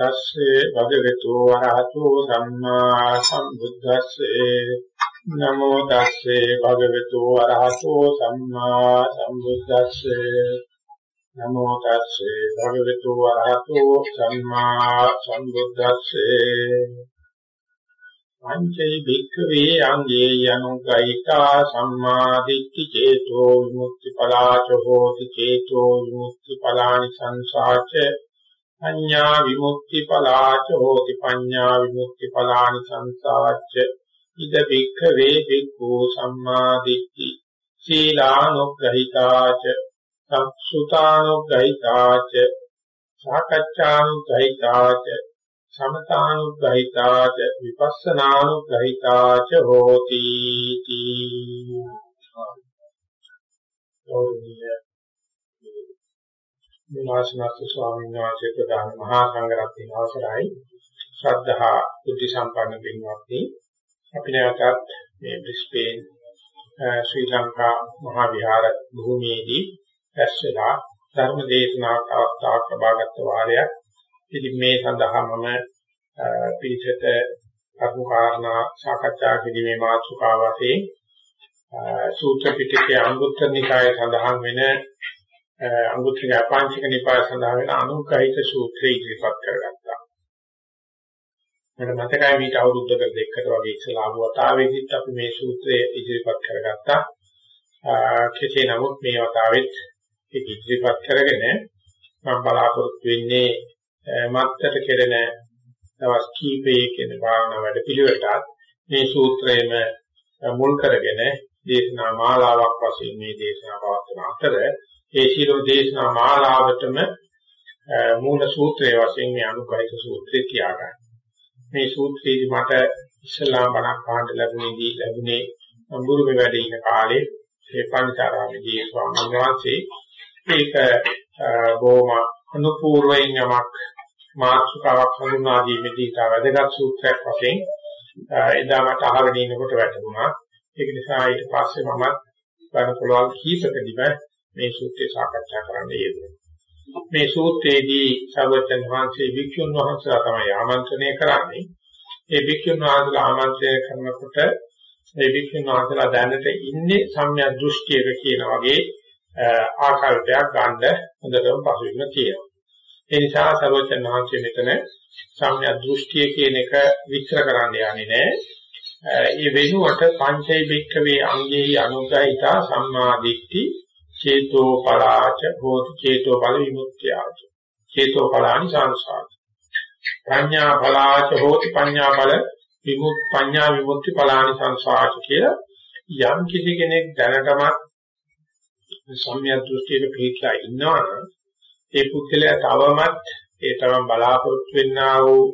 තස්සේ භගවතු වරහතෝ සම්මා සම්බුද්දස්සේ නමෝ තස්සේ භගවතු වරහතෝ සම්මා සම්බුද්දස්සේ නමෝ තස්සේ භගවතු වරහතෝ සම්මා සම්බුද්දස්සේ පංචෛ භික්ඛවේ අංගේ යනුගයිතා සම්මා දිට්ඨි චේතෝ විමුක්ති පලාච හෝති චේතෝ විමුක්ති පලානි සංසාච පඤ්ඤා විමුක්ති පලාච හෝති පඤ්ඤා විමුක්ති පලානි සංසාච්ච ඉද භික්ඛවේ භික්ඛු සම්මා දිට්ඨි. සීලානුග්‍රහිතාච සක්සුතානුග්‍රහිතාච සාකච්ඡානුග්‍රහිතාච සමතානුග්‍රහිතාච විපස්සනානුග්‍රහිතාච හෝති. තී විනාශනත් ස්වාමීන් වහන්සේ ප්‍රදාන මහා සංඝරත්නයේ අවසරයි. ශ්‍රද්ධා බුද්ධ සම්පන්න පින්වත්නි අපි නැවතත් මේ බ්‍රිස්බේන් ශ්‍රී ලංකා මහා විහාර භූමියේදී ඇස්සලා ධර්ම දේශනාවක් අවස්ථාවක් ලබාගත් වාරයක්. ඉතින් මේ සඳහා මම පිළිසෙට කරුණු කාරණා සාකච්ඡා කිරීමේ මාතෘකාව වශයෙන් සූත්‍ර පිටකයේ අංගුත්තර නිකායේ සඳහන් වෙන අංගුත්තර අපාංශික නිපාය සඳහන් වෙන අනුග්‍රහිත සූත්‍රය ඉදිරිපත් කරගත්තා. මට මතකයි මීට අවුරුද්දක දෙකකට වගේ ඉස්සලා ආපු වතාවේදීත් අපි මේ සූත්‍රය ඉදිරිපත් කරගත්තා. කෙසේ නමුත් මේ වතාවෙත් ඒක ඉදිරිපත් කරගෙන මම බලාපොරොත්තු වෙන්නේ මත්තර කෙරෙන දවස් කීපයේ කියන භාවනා වැඩපිළිවෙලට මේ සූත්‍රයේම මුල් කරගෙන දේශනා මාලාවක් වශයෙන් මේ දේශනා පවත්වන අතර ඒ ශීලෝ දේශනා මාලාවටම මූල සූත්‍රයේ වශයෙන් මේ අනුග්‍රහිත සූත්‍රය තියාගන්න. මේ සූත්‍රයේදී මට ඉස්ලාම් බණක් අහන්න ලැබුණේදී ලැබුණේ අඹුරුමේ වැඩ ඉන කාලේ ඒ පණිතරාමේදී ස්වාමීන් වහන්සේ ඒක බොහොම අනුපූර්වයෙන් යමක් මාතෘකාවක් හඳුනා දීමේදී තා වැදගත් සූත්‍රයක් වශයෙන් එදා මට අහගෙන ඉන්නකොට වැටුණා. ඒක නිසා ඊට පස්සේ මම බණ පොළවල් කීපකදීම මේ සූත්‍රය සාකච්ඡා කරන්න යෙදුණා. මේ සූත්‍රයේදී සර්වජන් වහන්සේ වික්ෂුන් වහන්සේලා තමයි ආමන්ත්‍රණය කරන්නේ. ඒ වික්ෂුන් වහන්සේලා ආමන්ත්‍රණය කරනකොට මේ වික්ෂුන් වහන්සේලා දැනට ඉන්නේ සම්‍යක් දෘෂ්ටියක කියන වගේ ආකල්පයක් ගන්න හොඳටම පසුබිම තියෙනවා. ඒ නිසා සර්වජන් වහන්සේ මෙතන සම්‍යක් දෘෂ්ටිය කියන එක විස්තර කරන්න යන්නේ නැහැ. ඒ වෙනුවට පංචෛ භික්ඛවේ අංගේහි අනුග්‍රහිතා සම්මා දිට්ඨි චේතෝ පලාච හෝති චේතෝ බල විමුක්තියච. චේතෝ පලානි සංසාර ප්‍රඥා පලාච හෝති පඤ්ඤා බල විමුක් පඤ්ඤා විමුක්ති පලානි සංසාර කියලා යම් කිසි කෙනෙක් දැනටමත් සම්‍යක් දෘෂ්ටියක පිළිట్లా ඉන්නවනම් ඒ පුද්ගලයා තවමත් ඒ තරම් බලාපොරොත්තු වෙන්නා වූ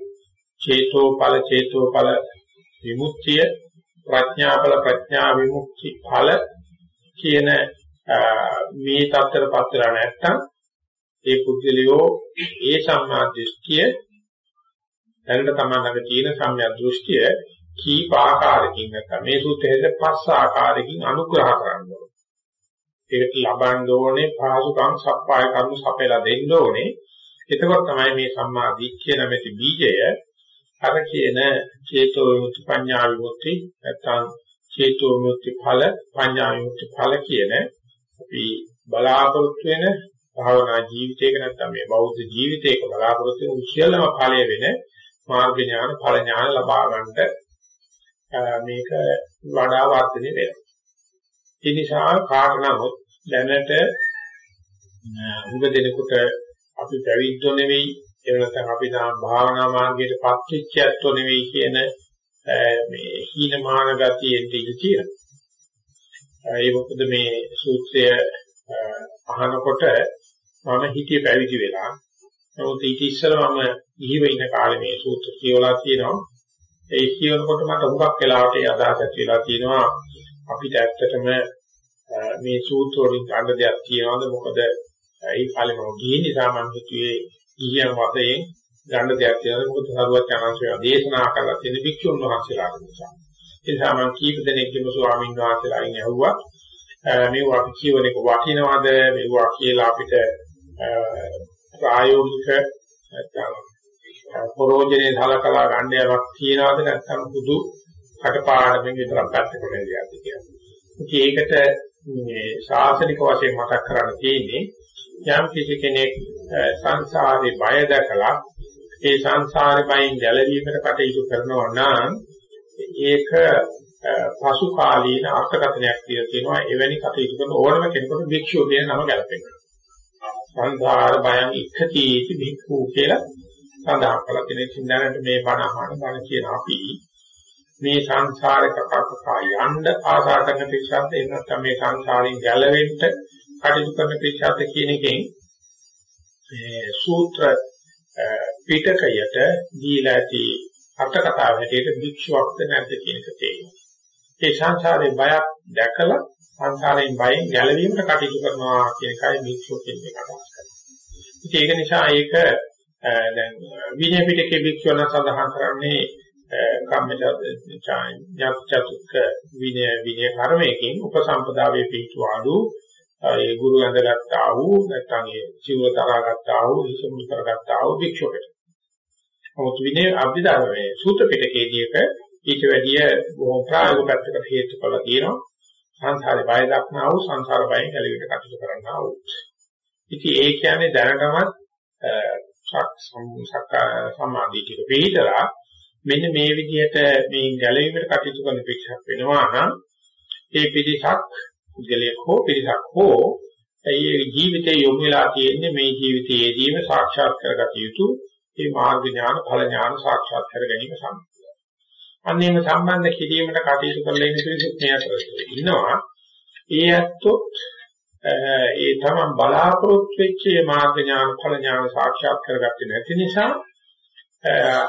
චේතෝ ඵල චේතෝ ඵල විමුක්තිය ප්‍රඥා ඵල ප්‍රඥා විමුක්ති ඵල කියන මේ தත්තරපත් වෙලා නැත්තම් ඒ පුද්ගලයෝ ඒ සම්මා දෘෂ්ටිය දැනට තමන්නගේ තියෙන සම්‍යක් දෘෂ්ටිය කීප ආකාරකින් නැත්නම් මේ සූත්‍රයේ පස් ආකාරකින් අනුග්‍රහ කරනවා. ඒකට ලබන්න ඕනේ පහසුකම් සප්පාය කර්ම සපයලා දෙන්න ඕනේ. එතකොට තමයි මේ සම්මා දිට්ඨිය නැමැති බීජය අර කියන චේතෝ විමුක්ති පඤ්ඤා විමුක්ති නැත්නම් චේතෝ විමුක්ති ඵල පඤ්ඤා විමුක්ති ඵල කියන අපි බලාපොරොත්තු වෙන භාවනා ජීවිතයක නැත්නම් මේ බෞද්ධ ජීවිතයක බලාපොරොත්තු වෙන උච්චලම ඵලය වෙන මාර්ග ඥාන ඵල ඥාන ලබා ගන්නට මේක වඩා වර්ධනය වෙනවා. ඒ නිසා කාරණාවොත් දැනට උග දෙනකොට අපි පැවිද්දෝ නෙවෙයි එහෙම නැත්නම් අපි නා භාවනා මාර්ගයට පත්‍ච්චයත්ෝ නෙවෙයි කියන මේ හීනමාන ගතියෙන් ඉඳී තියෙනවා. ඒ මොකද මේ සූත්‍රය අහනකොට මම හිතේ පැවිදි වෙලා නමුත් ඊට ඉස්සෙල්ලා මම ගිහිව ඉන්න කාලේ මේ සූත්‍ර කියවලා තියෙනවා. ඒ කියනකොට මට හුඟක් වෙලාවට ඒ අදහස ඇති වෙලා තියෙනවා අපිට ඇත්තටම මේ සූත්‍ර වලින් ගන්න දෙයක් තියනවාද මොකද ඒ කාලේ මම ගිහින් නිසා මම හිතුවේ ගිහියන් වශයෙන් ගන්න දෙයක් තියෙනවා මොකද සරුවත් යනංශය දේශනා කරලා තියෙන භික්ෂුන් වහන්සේලාට නිසා. ඒ නිසා මම කීප දෙනෙක්ගේම ස්වාමීන් වහන්සේලාගෙන් ඇහුවා. මේවා අපි කියවන එක වටිනවද? මේවා කියලා අපිට ප්‍රායෝගික නැත්නම් පරෝජනේ සලකලා ගන්න යාවක් තියනවද? නැත්නම් බුදු කටපාඩමින් විතරක් පැත්තකට දෙයක් කියලා. ඒකට මේ ශාසනික වශයෙන් මතක් කරන්න තියෙන්නේ යම් කිසි කෙනෙක් සංසාරේ බය දැකලා ඒ සංසාරේ බයෙන් ගැලවීමට කටයුතු කරනවා නම් ඒක පසු කාලීන අර්ථකථනයක් කියලා කියනවා එවැනි කටයුතු කරන ඕනම කෙනෙකුට භික්ෂුව කියන නම ගැලපෙනවා. සංසාර බයං ඉක්ඛතීති භික්ඛු කියලා සඳහන් කළා කෙනෙක් ඉඳනට මේ බණ අහන බණ කියන අපි මේ සංසාරේ කකකා යන්න ආසා කරන පිටසත් එහෙම නැත්නම් මේ සංසාරයෙන් ගැලවෙන්න කටයුතු කරන පිටසත් කියන එකෙන් මේ සූත්‍ර පිටකයට දීලා ඇති අටකතාව හැටියට භික්ෂුවක්ද නැද්ද කියන එක තේරෙනවා. ඒ සංසාරේ බයක් දැකලා සංසාරයෙන් බයෙන් ගැලවීමට කටයුතු කරනවා කියන එකයි භික්ෂුව කියන එක අදහස් කරන්නේ. ඒක නිසා ඒක දැන් විනය පිටකේ භික්ෂුවන සඳහන් කරන්නේ කම්මචතුක්ක විනය විනය කර්මයකින් උපසම්පදාවේ පිටුවාඩු ඒ ගුරු ඇඳගත්තා වූ නැත්නම් ඒ සිවුර දරාගත්තා වූ ඉසමුල් කරගත්තා වූ භික්ෂුවකට. නමුත් විනය අභිධර්මයේ සූත්‍ර පිටකයේදීක ඊට වැඩිය බොහෝ ප්‍රායෝගික පැත්තකට හේතු කළා තියෙනවා. සංසාරේ බය දක්නා වූ සංසාර බයෙන් ගැලවිට කටයුතු කරන්නා වූ. ඉතින් ඒ කියන්නේ දැනටමත් සම්මාදීතික පිළිතලා මෙන්න මේ විදිහට මේ ගැලවීමට කටයුතු කරන පිටසක් වෙනවා නම් ඒ පිටසක් පුද්ගලයෙක් හෝ පිරිසක් හෝ ඒ ජීවිතේ යොමු වෙලා තියෙන්නේ මේ ජීවිතයේදීම සාක්ෂාත් කරගත යුතු මේ මාර්ග ඥාන ඵල ඥාන සාක්ෂාත් කර ගැනීම සම්පූර්ණයි. අන්නේම සම්බන්ධ කිරීමට කටයුතු කරලා ඉන්න පිරිසක් මේ අතර ඉන්නවා. ඒ ඇත්තොත් ඒ තමන් බලාපොරොත්තු වෙච්ච මාර්ග ඥාන ඵල ඥාන සාක්ෂාත් කරගත්තේ නැති නිසා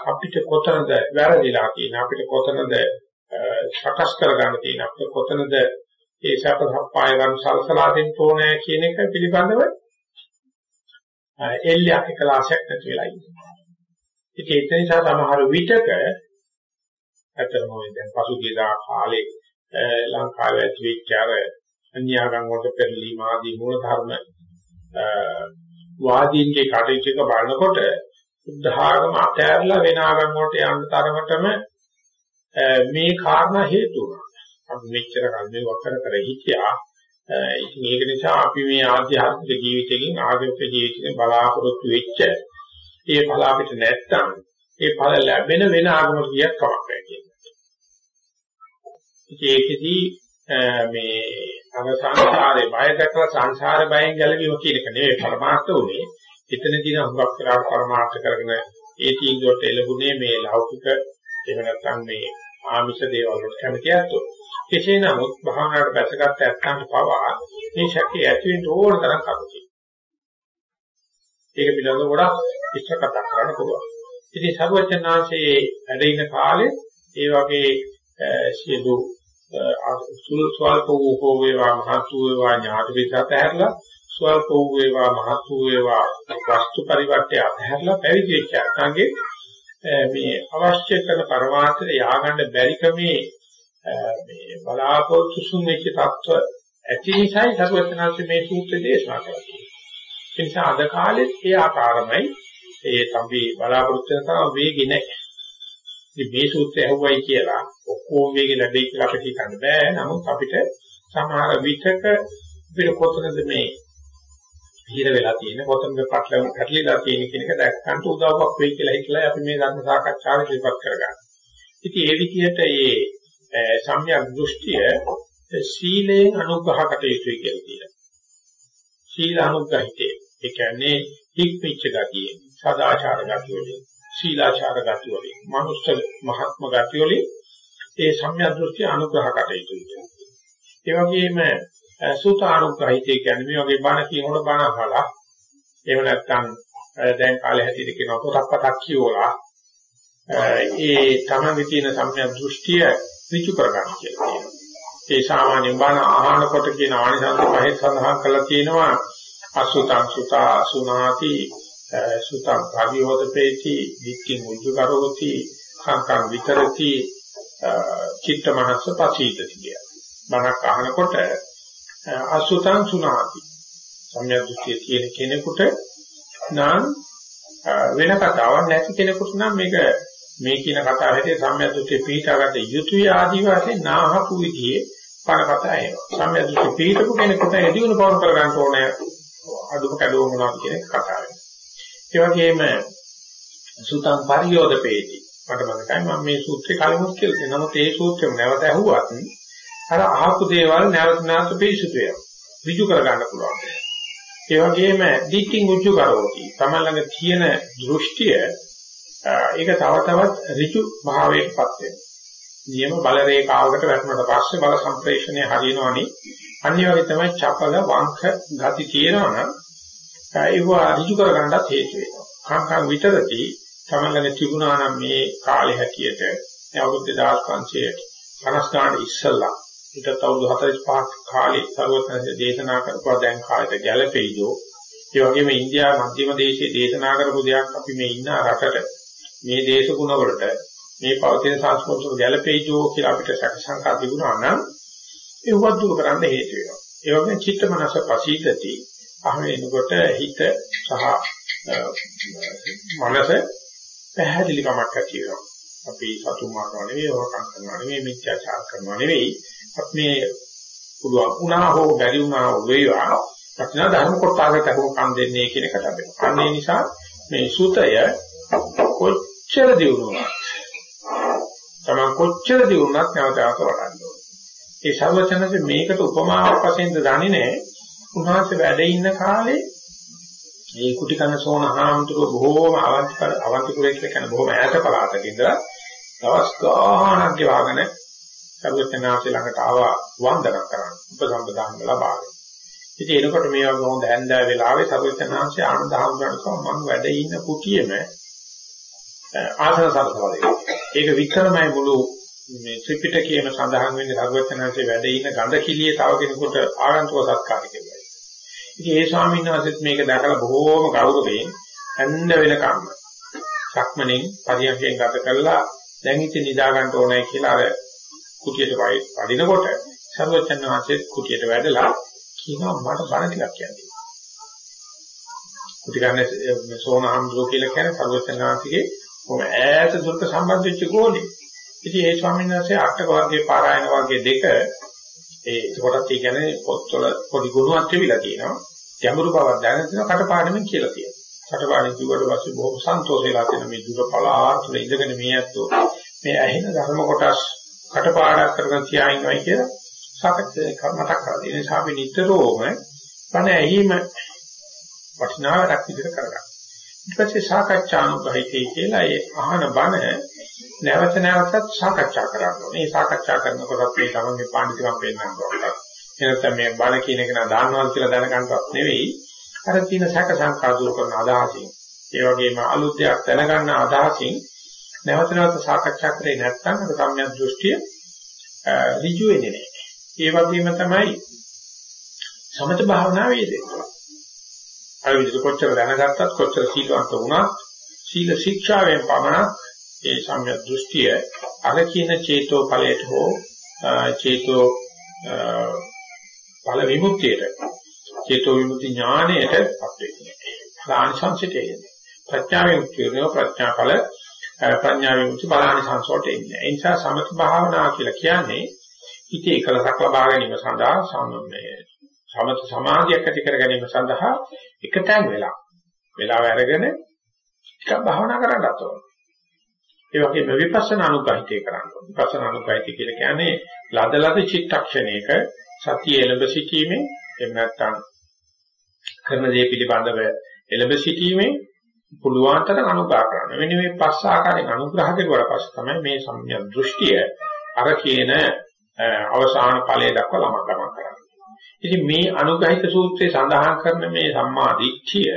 අපිට කොතනද වැරදිලා තියෙන අපිට කොතනද සකස් කරගන්න තියෙන අපිට කොතනද ඒ සැප සප්පාය ගන්න සලසලා දෙන්න ඕනේ කියන එක පිළිබඳව එල්ලයක් එකලාශයක් නැති වෙලා ඉන්නවා. ඉතින් ඒ නිසා සමහර විටක අතරම දැන් පසුගිය දා කාලේ ලංකාවේ ඇති වෙච්ච අර අන්‍යාගම් වලට පෙරලීම ආදී මූල ධර්ම වාදීන්ගේ කටයුතු එක බලනකොට බුද්ධාගම අතෑරලා වෙන ආගම් වලට යන්න තරමටම මේ කාරණා හේතු වුණා. අපි මෙච්චර කල් මේ වකර කර හිටියා. ඉතින් ඒක නිසා අපි මේ ආධ්‍යාත්මික ජීවිතයෙන් ආගමික ජීවිතයෙන් බලාපොරොත්තු වෙච්ච ඒ ඵල අපිට නැත්තම් ඒ ඵල ලැබෙන වෙන ආගමකට ගියක් කමක් නැහැ කියන්නේ. ඒකෙදී මේ අවසංසාරේ බය දැකලා සංසාර බයෙන් ගැලවීම කියන එක නෙවෙයි පරමාර්ථ උනේ. එතනදී නම් හුඟක් වෙලාවට පරමාර්ථ කරගෙන ඒ තීන්දුවට එළඹුණේ මේ ලෞකික එහෙම නැත්නම් මේ ආමිෂ දේවල් වලට කැමති ඇත්තෝ. කෙසේ නමුත් භාවනාවට බැසගත් ඇත්තන්ට පවා මේ ශක්තිය ඇති වෙන්න ඕන තරම් කරුයි. ඒක පිළිබඳව ගොඩක් විස්තර කතා කරන්න පුළුවන්. ඉතින් සර්වඥාන්සේ වැඩ ඉන කාලේ ඒ වගේ සියලු සුල්ස්වල්ප වූ හෝ වේවා මහත් වූ වේවා ඥාති විචාත ඇහැරලා ස්වල්ප වූ වේවා මහත් වූ වේවා වස්තු පරිවර්තය ඇහැරලා පැවිදි වෙච්ච අත්ංගේ මේ අවශ්‍ය කරන පරමාර්ථය ය아가න්න බැරි කමේ මේ බලාපොරොත්තු සුන් වෙච්ච තත්ත්ව ඇති නිසායි සර්වඥාන්සේ මේ සූත්‍රය දේශනා කරන්නේ. ඒ නිසා අද කාලෙත් ඒ ආකාරමයි ඒ අපි බලාපොරොත්තු කරන වේගෙ නැහැ. ඉතින් මේ සූත්‍රය ඇහුවයි කියලා ඔක්කොම වේගෙ ලැබෙයි කියලා අපිට හිතන්න බෑ. නමුත් අපිට සමහර විචක අපිට කොතනද මේ හිර වෙලා තියෙන කොතනද පටලව පැටලිලා තියෙන කියන එක දැක් ගන්න උදව්වක් වෙයි කියලා හිතලා අපි මේ ධර්ම සාකච්ඡාව ඉදිරිපත් කරගන්නවා. ඉතින් ඒ විදිහට මේ සම්‍යක් දෘෂ්ටිය සීලයෙන් අනුග්‍රහකට යුතුයි කියලා කියනවා. සීල අනුග්‍රහිතේ ඒ කියන්නේ හික්මිච්ච ගතිය, සදාචාර ගතිය වලින්, සීලාචාර ගතිය වලින්, මනුෂ්‍ය මහත්ම ගතිය වලින් ඒ සම්‍යක් දෘෂ්ටි අනුග්‍රහකට යුතුයි. ඒ වගේම සූත අනුග්‍රහිතේ කියන්නේ මේ වගේ බණ කියනකොට බණ අහලා එහෙම නැත්නම් දැන් කාලේ හැටියට කියන පොතක් පතක් කියවලා ඒ තමන්ගේ තියෙන සම්‍යක් දෘෂ්ටිය ඍජු කරගන්න කියලා කියනවා. ඒ සාමාන්‍ය බණ අහනකොට කියන ආනිසංස පහේ සඳහන් කරලා තියෙනවා අසුතං සුතා සුනාති සුතං භාග්‍යවතපේති වික්ඛි මුජ්ජ කරෝති කාංකං විතරති චිත්ත මනස පචීතති කිය. බණක් අහනකොට අසුතං සුනාති සම්‍යක් දෘෂ්ටිය තියෙන කෙනෙකුට නම් වෙන කතාවක් නැති කෙනෙකුට නම් මේක මේ කියන කතාව හැටේ සම්‍යක් දෘෂ්ටි පිටාගත යුතුය ආදි වශයෙන් නාහපු විදිහේ පරකතා එනවා. සම්‍යක් දෘෂ්ටි පිටපු කෙනෙකුට එදිනු පවර කර ගන්න ඕනේ අදුම කැඩුව මොනවද කියන කතාව වෙනවා. ඒ වගේම සුතං පරියෝදපේති මට මතකයි මම මේ සූත්‍රේ කලිමුත් කියලා තියෙනවා. නමුත් ඒ සූත්‍රෙම නැවත ඇහුවත් අර අහපු දේවල් නැවත නැවත පිළිසුතු වෙනවා. ඍජු කර ගන්න පුළුවන්. ඒ වගේම දික්කින් උච්ච කරෝති. තමයි ළඟ තියෙන දෘෂ්ටිය ඒක තව තවත් ඍජු භාවයටපත් වෙනවා. නියම බල රේඛාවකට වැටුණාට පස්සේ බල සම්ප්‍රේෂණය හරියනවනේ. අනිවාර්යයෙන් තමයි චපල වංක ගති තියෙනවනම් ඒව ඍජු කරගන්නත් හේතු වෙනවා. කාංකම් විතරති තමංගනේ තිබුණා නම් මේ කාලේ හැටියට අවුරුදු 2550 ගානට ඉස්සෙල්ලා ඊටත් අවුරුදු 45ක් කාලේ සර්වඥ දේශනා කරපුවා දැන් කාලෙට ගැළපෙයිදෝ ඒ වගේම ඉන්දියාව මධ්‍යම දේශයේ දේශනා කරපු දෙයක් අපි මේ ඉන්න රටට මේ දේශ ගුණ වලට මේ පවතින සංස්කෘතික ගැළපෙයිදෝ කියලා අපිට සැකසංකා තිබුණා නම් ඒ වද්දුර කරන්න හේතු වෙනවා. ඒ වගේම චිත්ත මනස පසීදති අහවෙනකොට හිත සහ මනස පැහැදිලිකමක් ඇති වෙනවා. අපි සතුම් මානවා නෙවෙයි වහකම් කරනවා නෙවෙයි මිත්‍යාචාර කරනවා නෙවෙයි. අපි මේ පුළුවන් වුණා හෝ බැරි වුණා හෝ වේවා. ප්‍රඥා ධර්ම කොටසකට හෝ කම් දෙන්නේ කියන එකට අපි. අන්න ඒ නිසා මේ සූතය කොච්චර දියුණුවක්? තමන් කොච්චර දියුණුවක් නැවතවට වඩන්න ඕනේ. ඒ සර්වචනසේ මේකට උපමාවක් වශයෙන් දන්නේ නැහැ. උන්වහන්සේ වැඩ ඉන්න කාලේ මේ කුටි කන සෝන හාමුදුරුව බොහෝම අවන්තිකර අවන්තිකුරේ කියලා කියන බොහෝම ඈත පළාතක ඉඳලා දවස් ගාණක් ගෙවාගෙන සර්වඥාන්සේ ළඟට ආවා වන්දනා කරන්න උපසම්පදාන ලබාගෙන. ඉතින් එනකොට මේ වගේ හොඳ හැන්දෑ වෙලාවේ සර්වඥාන්සේ ආනන්ද හාමුදුරන්ට කිව්වා මම වැඩ ඉන්න කුටියේම ආසන සරසවලේ. ඒක වික්‍රමයි මුළු මේ ත්‍රිපිටකයේම සඳහන් වෙන්නේ සර්වඥාන්සේ වැඩ ඉන්න ගඳ කිලියේ තව කෙනෙකුට ආගන්තුක සත්කාර කියලා. ඉතින් ඒ ස්වාමීන් වහන්සේත් මේක දැකලා බොහෝම ගෞරවයෙන් හැන්ද වෙනකම් සක්මණෙන් පරියන්කෙන් ගත කළා දැන් ඉතින් නිදා ගන්න ඕනේ කියලා අර කුටියට වඩිනකොට සර්වචන් වහන්සේ කුටියට වැඩලා කියනවා මට බණ ටිකක් කියන්න. කුටි ගන්න සෝනහම්දෝ කියලා කියන සර්වචන් වහන්සේගේ කොහොම ඈත දුරක සම්බන්ධ වෙච්ච ගෝලෙ. ඉතින් ඒ ස්වාමීන් වහන්සේ අටක වර්ගයේ පාරායන වර්ගයේ දෙක ඒ කොටත් ඒ කියන්නේ පොත්වල පොඩි ගුණයක් තිබිලා තියෙනවා. ගැඹුරු බවක් දැනගෙන කටපාඩමින් කියලා තියෙනවා. කටපාඩම් කිව්වට පස්සේ බොහොම සන්තෝෂ වෙලා තියෙන මේ දුර පලාතුල ඉඳගෙන මේ ඇත්තෝ මේ ඇහෙන ධර්ම කොටස් කටපාඩම් කරගෙන තියා ඉන්නවයි කියලා සාකච්ඡා මතක් කරලා ඒ නිසා අපි නිතරම බණ ඇහිම වටිනාවක් විදිහට කරගන්න. ඊට පස්සේ සාකච්ඡානුගහිතේ කියලා ඒ අහන බණ නැවත නැවතත් සාකච්ඡා කරනවා. මේ සාකච්ඡා කරනකොට මේ තමන්ගේ පාණ්ඩිතකම් පෙන්වනවා. එනතම මේ බණ කියන එක නා දාන්නවල් කියලා දැනගන්නවත් නෙවෙයි. අර තියෙන සැක සංකා දුරු කරන අදහසින් ඒ වගේම අලුත් දෙයක් දැනගන්න අදහසින් නැවත නැවත සාකච්ඡා කරේ නැත්නම් අර සම්‍යක් දෘෂ්ටිය ඍජු වෙන්නේ නැහැ. ඒ වගේම තමයි සමත භාවනාවේ යෙදෙන්නේ. අර විදිහට කොච්චර දැනගත්තත් කොච්චර සීලවන්ත වුණත් සීල ශික්ෂාවෙන් පමණක් ඒ සම්‍යක් දෘෂ්ටිය අර කියන චේතෝ ඵලයට හෝ චේතෝ ඵල විමුක්තියට චේතෝ විමුක්ති ඥාණයටපත් වෙන්නේ. ආනිසංසයට එන්නේ. ප්‍රඥාවෙන් කියන ප්‍රඥා ඵල ප්‍රඥා විමුක්ති බලානිසංස වලට එන්නේ. ඒ නිසා සමථ භාවනා කියලා කියන්නේ හිතේ එකලසක් ලබා ගැනීම සඳහා සමමේ සමථ සමාධියක් ඇති කර ගැනීම සඳහා එකතෙන් වෙලා වෙලාව අරගෙන ටිකක් භාවනා කරන්නත් ඕන. ඒ වගේම විපස්සනා අනුගහිතය කරන්න ඕන. විපස්සනා අනුගහිතය කියලා කියන්නේ ලදලද චිත්තක්ෂණයක සතිය එළඹ සිටීමෙන් එහෙම නැත්නම් කරන දේ පිළිබඳව එළඹ සිටීමෙන් පුළුවන් තරම් අනුග්‍රහ කරන්න. මෙන්න මේ පස් ආකාරයෙන් අනුග්‍රහ කරුවාට පස්සේ තමයි මේ සම්‍යක් දෘෂ්ටිය අර කියන අවසාන ඵලයේ දක්වා ළමා ගමන් කරන්නේ. ඉතින් මේ අනුග්‍රහිත සූත්‍රයේ සඳහන් කරන මේ සම්මා දිට්ඨිය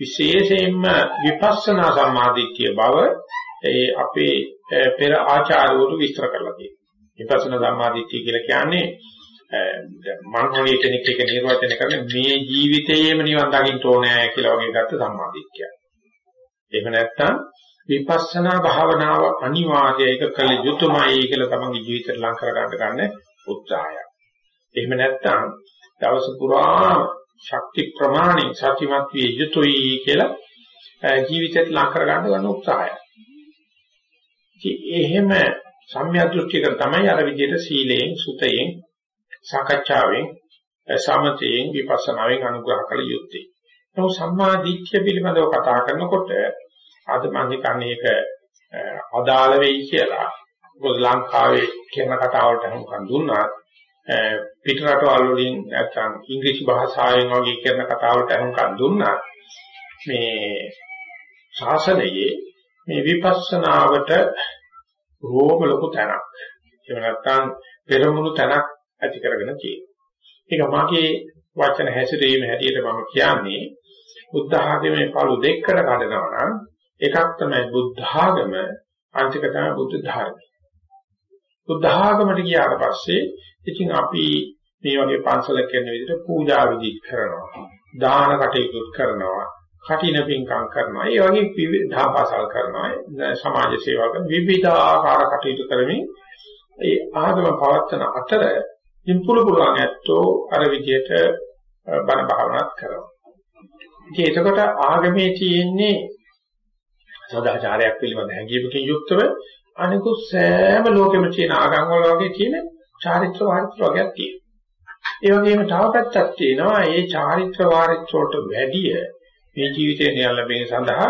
විශේෂයෙන්ම විපස්සනා සම්මාදිට්ඨිය බව ඒ අපේ පෙර ආචාර්යවරු විස්තර කරලා තියෙනවා. විපස්සනා සම්මාදිට්ඨිය කියලා කියන්නේ මම වගේ කෙනෙක් එක නිර්වචනය කරන්නේ මේ ජීවිතයේම නිවන් දකින්න ඕනෑ කියලා වගේ ගත්ත සම්මාදිට්ඨිය. එහෙම නැත්නම් විපස්සනා භාවනාව අනිවාර්යයික කළ යුතුමයි කියලා තමන්ගේ ජීවිතයට ලං කර ගන්න ගන්න උත්සාහයක්. එහෙම නැත්නම් දවස පුරා ශක්ති ප්‍රමාණය සත්‍යමත් විය යුතුයි කියලා ජීවිතයට ලං කර ගන්න ගන්න උත්සාහයක්. ඉතින් එහෙම සම්‍යක් දෘෂ්ටික තමයි අර විදිහට සීලයෙන් සුතයෙන් සාකච්ඡාවෙන් සමතයෙන් විපස්සනාවෙන් අනුග්‍රහ කළ යුත්තේ. නමුත් සම්මා දිට්ඨිය පිළිබඳව කතා කරනකොට අද මම හිතන්නේ ඒක අදාළ වෙයි කියලා. මොකද ලංකාවේ කියන කතාවලට හමුකම් දුන්නා. පිට රටවල් වලින් නැත්නම් ඉංග්‍රීසි භාෂාවෙන් වගේ කරන කතාවලට හමුකම් දුන්නා. මේ ශාසනයේ මේ විපස්සනාවට රෝම ලොකු තැනක්. එහෙම නැත්නම් පෙරමුණු තැනක් ඇති කරගෙන තියෙනවා. ඒක මගේ වචන හැසිරීම හැටියට මම කියන්නේ බුද්ධ ආගමේ පළු දෙකකට කඩනවා නම් එකක් තමයි බුද්ධ ආගම අන්තික තමයි බුද්ධ ධර්මය. බුද්ධ ආගමට ගියාට පස්සේ ඉතින් අපි මේ වගේ පන්සලක් කරන විදිහට පූජා විදි කරනවා. දාන කටයුතු කරනවා. කටින පින්කම් කරනවා. ඒ වගේ විවිධාපාසල් කරනවා. සමාජ සේවා කරන විවිධාකාර කටයුතු කරමින් ඒ ආගම පවත්වන අතර ඉම්පුල පුළුවන් ඇත්තෝ අර විදිහට බණ භාවනාත් කරනවා. ඉතින් එතකොට ආගමේ තියෙන්නේ සදාචාරයක් පිළිබඳ හැඟීමකින් යුක්තව අනිකුත් සෑම ලෝකෙම තියෙන ආගම් වල වගේ තියෙන චාරිත්‍ර වාරිත්‍ර වගේක් තියෙනවා. ඒ වගේම තව පැත්තක් තියෙනවා ඒ චාරිත්‍ර වාරිත්‍ර වලට වැඩිය මේ ජීවිතේ නියම ලැබීම සඳහා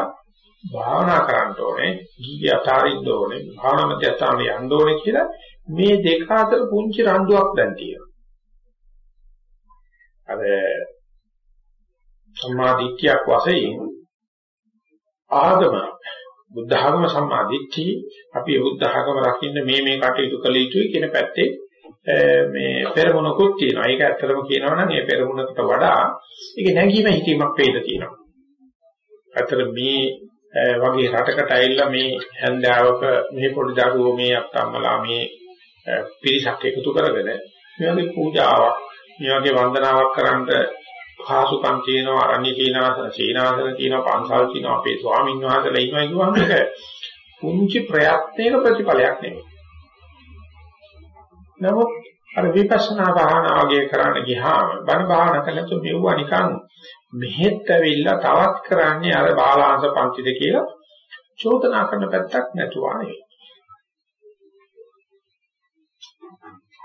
භාවනා කරන්න ඕනේ, ගිහි අතාරින්න ඕනේ, භාවනා මධ්‍යස්ථානයේ යන්න ඕනේ කියලා මේ දෙක අතර පුංචි රණ්ඩුවක් දැන් තියෙනවා. අර සම්මාදිට්ඨියක් වශයෙන් ආගම බුද්ධ ආගම සම්මාදිට්ඨිය අපි බුද්ධ ආගම රකින්න මේ මේ කටයුතු කළ යුතුයි කියන පැත්තේ මේ පෙරමුණකුත් තියෙනවා. ඒක ඇත්තටම කියනවා නම් මේ පෙරමුණකට වඩා ඒක නැගීම හිතීමක් වේද තියෙනවා. අතර මේ වගේ රටකට ඇවිල්ලා මේ හැන්දාවක මේ පොඩි දරුවෝ මේ අත්තම්මලා මේ පිරිසක් එකතු කරගෙන මේ වගේ පූජාවක් මේ වගේ වන්දනාවක් කරන්න පාසුකම් තියෙනවා අරණ්‍ය සීනාසන සීනාසන තියෙනවා පන්සල් තියෙනවා අපේ ස්වාමීන් වහන්සේලා ඉන්නවා කියවම ඒක පුංචි ප්‍රයත්නයක ප්‍රතිඵලයක් නෙමෙයි. නමුත් අර විපස්සනා භාවනා වගේ කරන්න ගියාම බණ භාවනා කළොත් මෙවුවා නිකන් මෙහෙත් ඇවිල්ලා තවත් කරන්නේ අර බාලාංශ පන්තිද කියලා චෝදනා කරන පැත්තක් නැතුවා නෙවෙයි.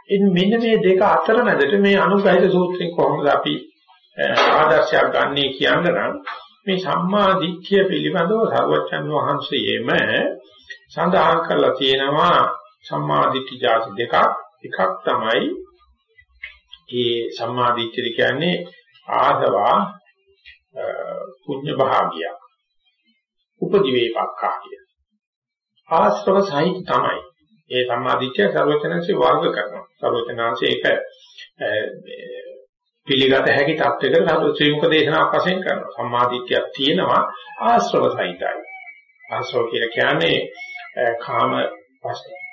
ඉන් මෙන්න මේ දෙක අතරමැදට මේ අනුග්‍රහිත සූත්‍රයෙන් කොහොමද අපි ආදර්ශයක් ගන්නෙ කියන්න නම් මේ සම්මා දිට්ඨිය පිළිබඳව සර්වචන් වහන්සේම සඳහන් කරලා තියෙනවා සම්මා දිට්ඨි જાති දෙකක් එකක් තමයි මේ සම්මා දිට්ඨිය කියන්නේ ආදවා පුඤ්ඤ භාගිය උපදිවේපක්ඛා කිය. ආශ්‍රව සහිත තමයි ඒ සම්මාදිට්ඨිය සර්වචනංශේ වර්ග කරනවා. සර්වචනංශේ ඒක පිළිගත හැකි தත්වයකට ශ්‍රීමුක දේශනාවක් වශයෙන් කරනවා. සම්මාදිට්ඨියක් තියෙනවා ආශ්‍රව සහිතයි. ආශ්‍රව කියලා කියන්නේ කාම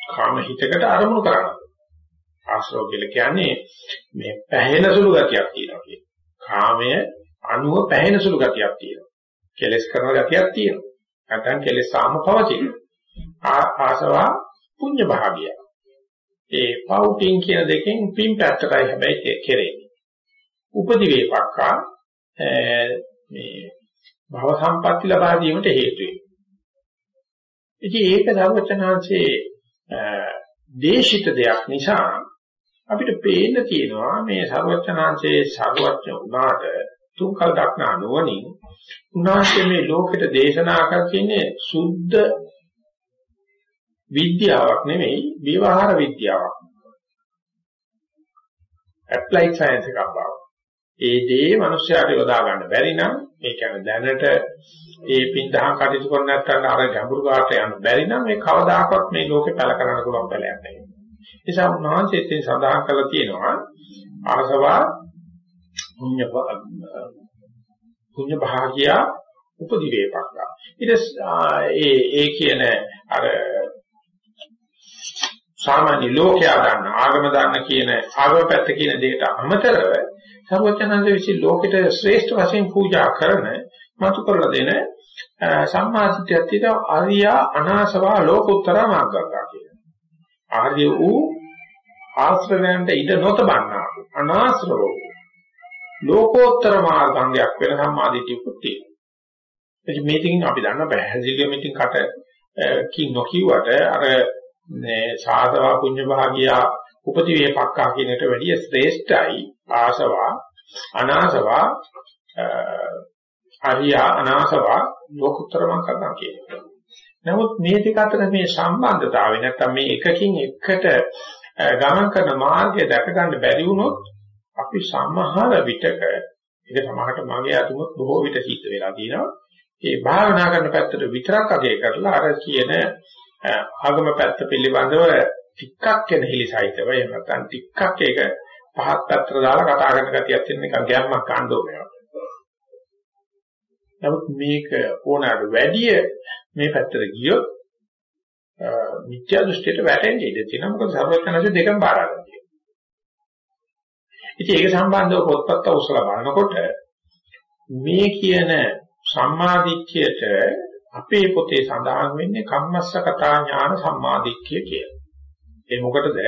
කාම හිතකට අරමුණු කරනවා. ආශ්‍රව කියලා කියන්නේ මේ පැහැෙන සුළු ගතියක් තියෙනවා කියන. කාමය අනුව පැහැෙන සුළු ගතියක් තියෙනවා. කෙලස් කරන ගතියක් තියෙනවා. නැත්නම් කෙලස් සාම පවතින. ආසවා පුඤ්ඤ භාගිය. ඒ පෞටින් කියන දෙකෙන් පින් පැත්තටයි හැබැයි කෙරෙන්නේ. උපදි වේපක්කා මේ භව සම්පatti ලබා ගැනීමට හේතු වෙනවා. ඉතින් ඒක දවචනාංශයේ දේශිත දෙයක් නිසා අපිට පේන්න තියෙනවා මේ ਸਰවචනාංශයේ ਸਰවඥ උනාට තුන්කල් දක්නා නොවනින් උනාශයේ මේ ලෝකෙට දේශනා කරන්නේ සුද්ධ විද්‍යාවක් නෙමෙයි විවහාර විද්‍යාවක්. ඇප්ලයිඩ් සයන්ස් එකක් බව. ඒ දේ මිනිස්යාට යොදා ගන්න බැරි නම් ඒ කියන්නේ දැනට ඒ පින්දහම් කටයුතු කරන නැත්නම් අර ගැඹුරු කාට යන්න බැරි නම් මේ කවදාකවත් මේ ලෝකේ පැල කරන්න පුළුවන් පැලයක් නැහැ. ඒ නිසා උන්වහන්සේත් සඳහන් කරලා තියෙනවා ආසවා පුඤ්ඤ පුඤ්ඤ භාගිය උපදි වේපක්කා. ඊට ඒ ඒ කියන අර සාමාන්‍ය ලෝකයා දන්න ආගම දන්න කියන ආගම පැත්ත කියන දෙයට අමතරව සර්වඥාන්සේ විසින් ලෝකෙට ශ්‍රේෂ්ඨ වශයෙන් පූජා කරන මතු කරලා දෙන සම්මාදිට්ඨිය තියෙන ආර්ය අනාසවා ලෝකුත්තර මාර්ගංගා කියන. ආර්ය වූ ආශ්‍රවයන්ට ඉඩ නොතබන්නා අනාශ්‍රව ලෝකෝත්තර මාර්ගංගයක් වෙන සම්මාදිට්ඨියකුත් තියෙනවා. එහි මේකකින් අපි දන්න පැහැදිලිව මෙතින් කට කි නොකියුවට අර මේ සාසවා පුඤ්ඤ භාගියා උපති වේපක්කා කියන එකට වැඩිය ශ්‍රේෂ්ඨයි ආසවා අනාසවා අරියා අනාසවා ලෝකෝත්තරම කරනවා කියන එක. නමුත් මේ දෙක අතර මේ සම්බන්ධතාවය නැත්තම් මේ එකකින් එකට ගමන් කරන මාර්ගය දැක ගන්න බැරි වුණොත් අපි සමහර විටක ඒක සමහරට මගේ අතුමුත් බොහෝ විට සිද්ධ වෙලා තියෙනවා. ඒ භාවනා කරන පැත්තට විතරක් අගය කරලා අර කියන ආගම පැත්ත පිළිබඳව ටිකක් කෙනෙහිලි සහිතව එහෙම නැත්නම් ටිකක් ඒක පහත් පැත්තට දාලා කතා කරන ගතියක් තියෙන එක ගැම්මක් ගන්න ඕනේ. නමුත් මේක ඕනෑමට වැඩිය මේ පැත්තට ගියොත් මිත්‍යා දෘෂ්ටියට වැටෙන්න ඉඩ තියෙනවා. මොකද සර්වඥාන්සේ දෙකම බාර ගන්නවා. ඉතින් ඒක සම්බන්ධව පොත්පත් උසලා බලනකොට මේ කියන සම්මාදිට්ඨියට අපේ පොතේ සඳහන් වෙන්නේ කම්මස්සකතා ඥාන සම්මාදිට්ඨිය කියලා. ඒ මොකටද?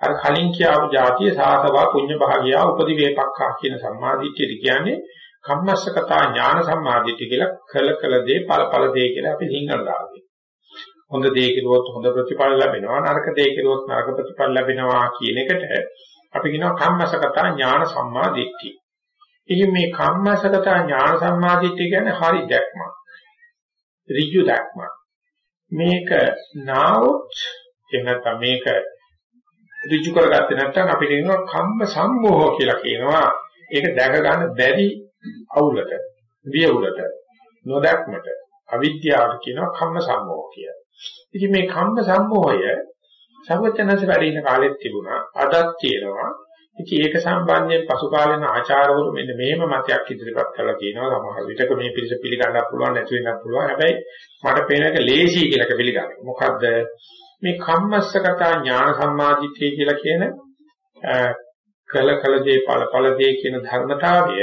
අර කලින් කියාපු જાතිය සාසවා පුඤ්ඤ භාගියා උපදි වේපක්ඛා කියන සම්මාදිට්ඨියට කියන්නේ කම්මස්සකතා ඥාන සම්මාදිට්ඨිය කියලා කළ කළ දේ ඵල ඵල දේ කියලා අපි සිංහල දාන්නේ. හොඳ දේ කෙරුවොත් හොඳ ප්‍රතිඵල ලැබෙනවා නරක දේ කෙරුවොත් නරක ප්‍රතිඵල ලැබෙනවා කියන එකට අපි කියනවා කම්මසගත ඥාන සම්මාදිට්ඨිය. ඉතින් මේ කම්මසගත ඥාන සම්මාදිට්ඨිය කියන්නේ හරි දැක්මක්. ඍජු දැක්මක්. මේක නාවොත් එහෙනම් මේක ඍජු කරගත්තේ නැත්නම් අපිට කියනවා කම්ම සම්මෝහ කියලා කියනවා. ඒක දැක ගන්න බැරි අවුලට, වියවුලට, නොදැක්මට, අවිද්‍යාවට කියනවා කම්ම සම්මෝහ කියලා. ඉතින් මේ කම්ම සම්මෝහය සර්වඥාන්ස වැඩ ඉන කාලෙත් තිබුණා අදත් තියෙනවා. ඉතින් ඒක සම්බන්ධයෙන් පසු කාලේන ආචාර්යවරු මෙන්න මේම මතයක් ඉදිරිපත් කරලා කියනවා. සමහර විටක මේ පිළිස පිළිගන්නත් පුළුවන් නැති වෙන්නත් පුළුවන්. හැබැයි මට පේන එක ලේසි කියලා පිළිගන්න. මොකද්ද? මේ කම්මස්සකතා ඥාන සම්මාදිට්ඨිය කියලා කියන කල කල දේ ඵල ඵල දේ කියන ධර්මතාවය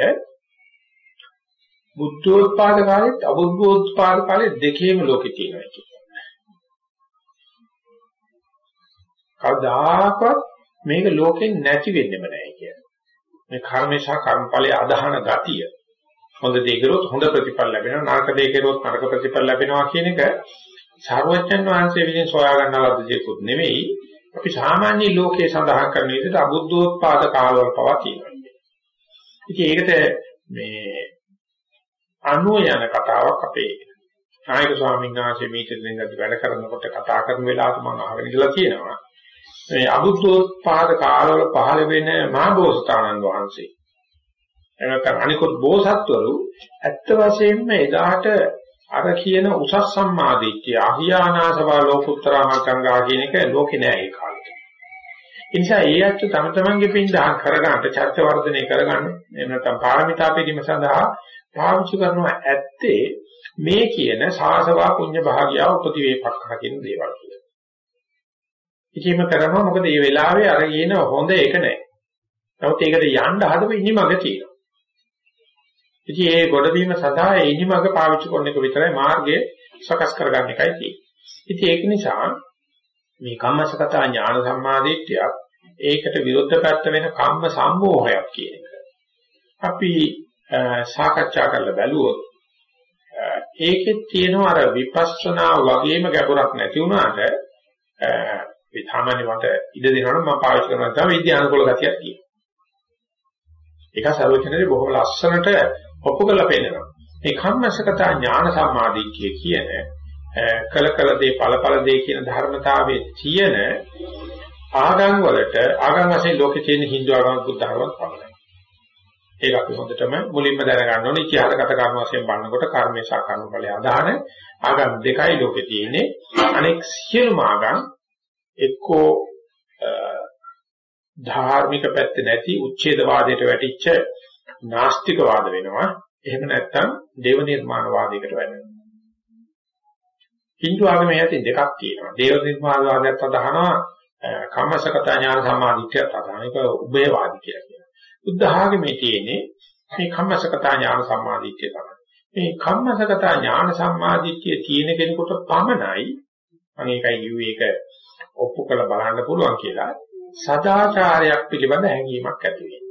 බුද්ධෝත්පාද කාලෙත් අබුද්ධෝත්පාද කාලෙත් දෙකේම ලෝකේ තියෙනවා කියන්නේ. කවදාකවත් මේක ලෝකෙන් නැති වෙන්නෙම නැහැ කියන්නේ. මේ කර්මේ සහ කර්මඵලයේ අදහන ගතිය. හොඳ දේ කරොත් හොඳ ප්‍රතිඵල ලැබෙනවා, නරක දේ කරොත් නරක ප්‍රතිඵල ලැබෙනවා කියන එක සර්වඥන් වහන්සේ විසින් සොයා ගන්නා ලද දෙයක්වත් නෙවෙයි. අපි සාමාන්‍ය ලෝකයේ සඳහන් කරන විදිහට අබුද්ධෝත්පාද කාලවල පවා තියෙනවා. ඉතින් ඒකට මේ අනුය යන කතාවක් අපේ නායක ස්වාමීන් වහන්සේ මීටරෙන් වැඩ කරනකොට කතා කරන වෙලාවට මම අහගෙන ඉඳලා තියෙනවා. මේ අබුද්ධෝත්පාද කාලවල පහළ වෙන මහා බෝසතාණන් වහන්සේ එනකම් අනිකුත් බෝසත්වරු ඇත්ත වශයෙන්ම එදාට අර කියන උසස් සම්මාදිට්ඨිය අහියානාසවා ලෝකුත්තරාමකංගා කියන එක ලෝකේ නෑ ඒ කාලේ. ඒ නිසා ඒ අච්ච තම තමන්ගේ පින්දහන් කරගන්න චර්ච වර්ධනය කරගන්න එහෙම නැත්නම් පාරමිතා පිළිම සඳහා පාවිච්චි කරනවා ඇත්තේ මේ කියන සාසවා පුඤ්ඤ භාගියා උපතිවේපක්ඛා කියන දේවල් කියලා. ඉතින්ම කරනවා මොකද මේ වෙලාවේ අර කියන හොඳ එක නැහැ. නමුත් ඒකට යන්න හදපු ඉනිමග තියෙනවා. ඉතින් ඒ ගොඩබීම සඳහා ඒ ඉනිමග පාවිච්චි කරන එක විතරයි මාර්ගය සකස් කරගන්න එකයි තියෙන්නේ. ඉතින් ඒක නිසා මේ කම්මසකතා ඥාන සම්මාදිට්ඨිය ඒකට විරුද්ධ පැත්ත වෙන කම්ම සම්මෝහයක් කියන එක. අපි සාකච්ඡා කරලා බැලුවොත් ඒකෙත් තියෙනවා අර විපස්සනා වගේම ගැඹුරක් නැති වුණාට ඒ සාමාන්‍ය මට ඉඩ දෙනවනම් මම පාවිච්චි කරනවා තමයි විද්‍යානුකූල ගතියක් තියෙනවා. ඒක සර්වචනයේ බොහොම ලස්සනට ඔප්පු කරලා පෙන්නනවා. මේ කම්මසකතා ඥාන සම්මාදිට්ඨිය කියන කල කල දේ ඵල ඵල දේ කියන ධර්මතාවයේ තියෙන ආගම් වලට ආගම් වශයෙන් ලෝකේ තියෙන Hindu ආගම බුද්ධ ආගම පමණයි. ඒක අපි හොඳටම මුලින්ම දැනගන්න ඕනේ ඉතිහාසගත කර්ම වශයෙන් බලනකොට කර්මේ සහ කර්මඵලයේ අදහන ආගම් දෙකයි ලෝකේ තියෙන්නේ. අනෙක් සියලුම ආගම් එක්කෝ ධාර්මික පැත්ත නැති උච්ඡේදවාදයට වැටිච්ච නාස්තිකවාද වෙනවා. එහෙම නැත්නම් දේව නිර්මාණවාදයකට වැටෙනවා. Hindu ආගමේ යටින් දෙකක් තියෙනවා. දේව නිර්මාණවාදයත් අදහනවා කම්මසගත ඥාන සම්මාදිට්ඨියත් අදහනවා. ඒක උභයවාදී කියලා කියනවා. බුද්ධ ආගමේ තියෙන්නේ මේ කම්මසගත ඥාන සම්මාදිට්ඨිය තමයි. මේ කම්මසගත ඥාන සම්මාදිට්ඨිය තියෙන කෙනෙකුට පමණයි මම ඒකයි කිව්වේ ඒක ඔප්පු කරලා බලන්න පුළුවන් කියලා සදාචාරයක් පිළිබඳ හැඟීමක් ඇති වෙනවා.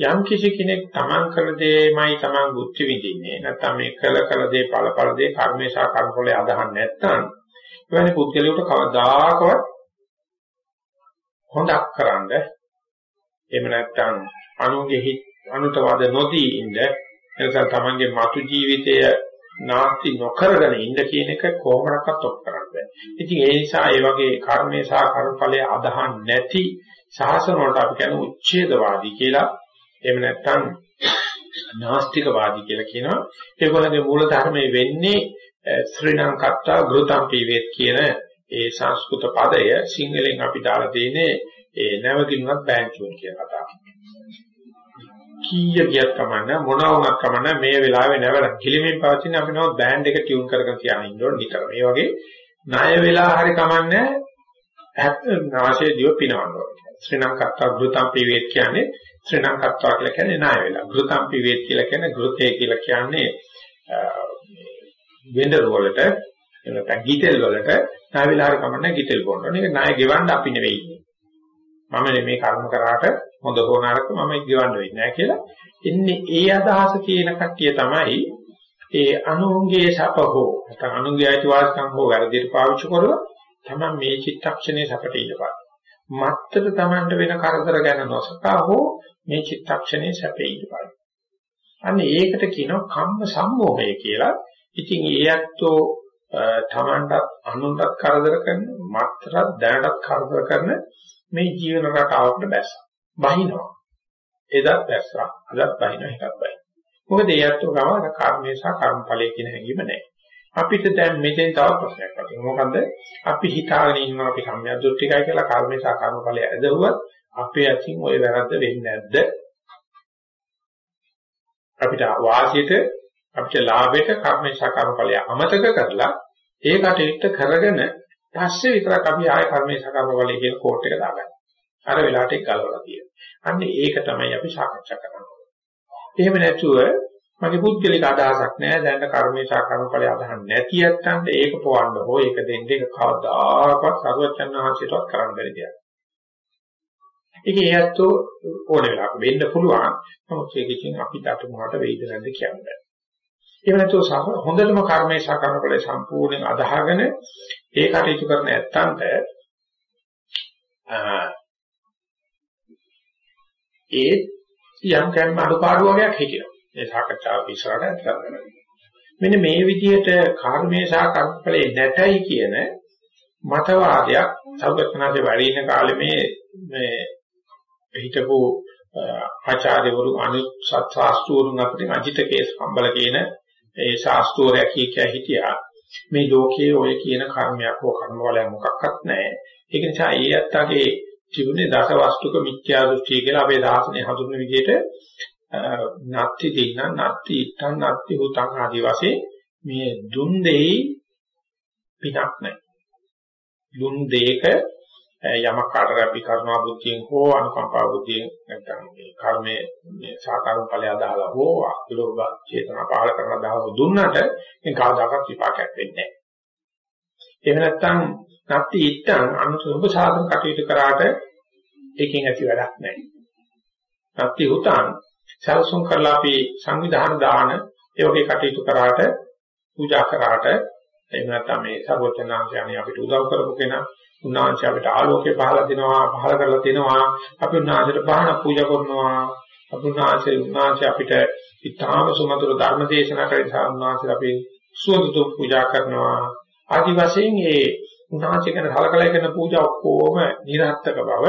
යම් කිසි කෙනෙක් තමන් කරන දේමයි තමන් බුද්ධ විඳින්නේ. නැත්නම් මේ කළ කළ දේ ඵල ඵල දේ කර්මේ සහ කර්මඵලයේ අදහන් නැත්නම් එවැනි පුද්ගලයාට කවදාකවත් හොඳක් කරන්න. එහෙම නැත්නම් අනුගේ හිත් අනුතවද නොදී ඉන්න. එතන තමන්ගේ මතු ජීවිතය නාස්ති නොකරගෙන ඉන්න කියන එක කොහොමඩක්වත් ඔප් කරන්න බෑ. ඉතින් ඒ නිසා ඒ වගේ කර්මේ සහ කර්මඵලයේ අදහන් නැති සාසන වලට අපි කියන උච්ඡේදවාදී කියලා එහෙම නැත්නම් නාස්තිකවාදී කියලා කියනවා. ඒගොල්ලන්ගේ මූල ධර්මයේ වෙන්නේ ශ්‍රී ලංකත්තා ගෘතම් පීවේත් කියන ඒ සංස්කෘත පදය සිංහලෙන් අපි දාලා තියෙන්නේ ඒ නැවකින්වත් බෑන්චුන් කියන කතාව. කීය ගියත් කමන්න මොනවා වුණත් කමන්න මේ වෙලාවේ නැවර කිලිමින් පවතින අපි නෝ බෑන්ඩ් එක ටියුන් කරගෙන තියාගෙන ඉන්න ඕන නිතර. මේ වගේ ණය වෙලා හරි කමන්නේ නාසයේ දිව පිනවන්න ඕන. ශ්‍රී ලංකත්තා ගෘතම් පිවේත් කියන්නේ ශ්‍රී ලංකත්තා කියලා කියන්නේ ණය වෙලා. ගෘතම් පිවේත් කියලා කියන්නේ ගෘතේ කියලා කියන්නේ වෙන්ඩර් වලට එනකම් ගිතෙල් වලට ණය වෙලා හරි කමන්නේ ගිතෙල් බොන්න. මේක ණය ගෙවන්න අපි නෙවෙයි ඉන්නේ. මම මේ කර්ම කරාට හොඳ හෝ නරක මම ඉගවන්න වෙන්නේ නැහැ කියලා. ඉන්නේ ඒ අදහස කියන කට්ටිය තමයි ඒ අනුන්ගේ සප හෝ නැත්නම් අනුන්ගේ අයිතිවාසිකම් හෝ වැරදිට පාවිච්චි කරලා තමයි මේ චිත්තක්ෂණේ සපට ඉඳපන්. මත්තර තමන්ට වෙන කරදර ගැන නොසකා හෝ මේ චිත්තක්ෂණේ සැපේ ඉඳපන්. අන්න ඒකට කියනවා කම්ම සම්මෝහය කියලා. ඉතින් ඒයත්ෝ තමන්ට අනුන්ට කරදර කරන මත්තරත් දැනටත් කරදර කරන මේ ජීවන රටාවකට බැස්සා. බහිනවා. එදත් බැස්සා. අදත් බහිනවා එකක් බහිනවා. මොකද ඒ අත්ව ගම කර්මේ සහ කර්මඵලයේ කියන හැඟීම නැහැ. අපිට දැන් මෙතෙන් තව ප්‍රශ්නයක් වදිනවා. මොකද අපි හිතාගෙන ඉන්නවා අපි සම්මියද්දෘෂ්ටිකයි කියලා කර්මේ සහ කර්මඵලයේ ඇදහුවත් අපේ අතින් ওই වැරද්ද වෙන්නේ නැද්ද? අපිට වාසියට අපිට ලාභයට කර්මේ සහ කර්මඵලය අමතක කරලා ඒ කටයුත්ත කරගෙන පස්සේ විතරක් අපි ආය කර්මේ සහ කර්මඵලයේ කියන කෝට් එක දාගන්නවා. අර වෙලාවට ඒක ගලවලා තියෙනවා. අන්න ඒක තමයි අපි සාකච්ඡා කරන්නේ. එහෙම නැතුව මගේ පුද්ගලික අදහසක් නෑ දැන් කර්මේ සහ කර්මඵලය අදහන් නැති යත්තන්ට ඒක පොවන්න හෝ ඒක දෙන්න ඒක කවදාකවත් සරුවචන් වහන්සේටවත් කරන්න බැරි දෙයක්. ඒක ඒත්තෝ ඕන වෙලාවක වෙන්න පුළුවන්. නමුත් ඒකකින් අපිට අතුමහට වෙයිද නැද්ද කියන්නේ. එහෙම නැතුව හොඳටම කර්මේ සහ කර්මඵලය සම්පූර්ණයෙන් අදහගෙන ඒ කටයුතු කරන ඇත්තන්ට ඒ යම් කර්ම අඩුපාඩු වගේක් හිතෙනවා. මේ සාකච්ඡාව ඉස්සරහට ඇත් කරගන්න. මෙන්න මේ විදිහට කර්මයේ සහ කර්මඵලයේ නැතයි කියන මතවාදයක් සර්වඥාගේ වැඩ ඉන කාලේ මේ මේ හිටපු ආචාර්යවරු අනිත් සත්‍යාස්තුරුන් අතරින් අජිතකේ සම්බල කියන ඒ ශාස්ත්‍රෝරය කිය කිය හිටියා. මේ ලෝකයේ ඔය කියන කර්මයක් හෝ කර්මවලයක් මොකක්වත් නැහැ. ඒක නිසා ඒ අත්තගේ තිබුණේ දසවස්තුක මිත්‍යා දෘෂ්ටිය කියලා අපේ දාර්ශනික හඳුන්වන විදිහට නත්ති දින නත්ති ඉත්තන් නත්ති හුතං ආදී වශයෙන් මේ දුන් දෙයි පිටක් නැහැ. දුන් දෙයක යමක් කාටර අපි කරුණා බුද්ධියෙන් හෝ අනුකම්පා බුද්ධියෙන් නැත්නම් මේ කර්මයේ මේ සාකාරම් ඵලය අදාලා හෝ අලෝභ චේතනා පහල කරන දාව දුන්නට මේ කවදාකවත් විපාකයක් වෙන්නේ නැහැ. එහෙම නැත්නම් නැත්ති ඉත්තන් අනුසුභ සාධන කටයුතු කරාට ඒකෙන් ඇති වැඩක් නැහැ. නැත්ති උතන් සරසුන් කරලා අපි සංවිධාන දාන ඒ වගේ කටයුතු කරාට පූජා කරාට එහෙම නැත්නම් මේ සර්වචනාංශයන් අපිට උදව් කරපු කෙනා උන්වහන්සේ අපිට ආලෝකය පහල දෙනවා පහල කරලා දෙනවා අපි උන්වහන්සේට පහන පූජා කරනවා අපි උන්වහන්සේ උන්වහන්සේ අපිට ඉතාම සුමధుර ධර්ම දේශනා කරලා උන්වහන්සේ අපි සුවඳ පූජා කරනවා ආදි වශයෙන් ඒ උන්වහන්සේ කරන කලකලයි කරන පූජා ඔක්කොම නිර්හත්තක බව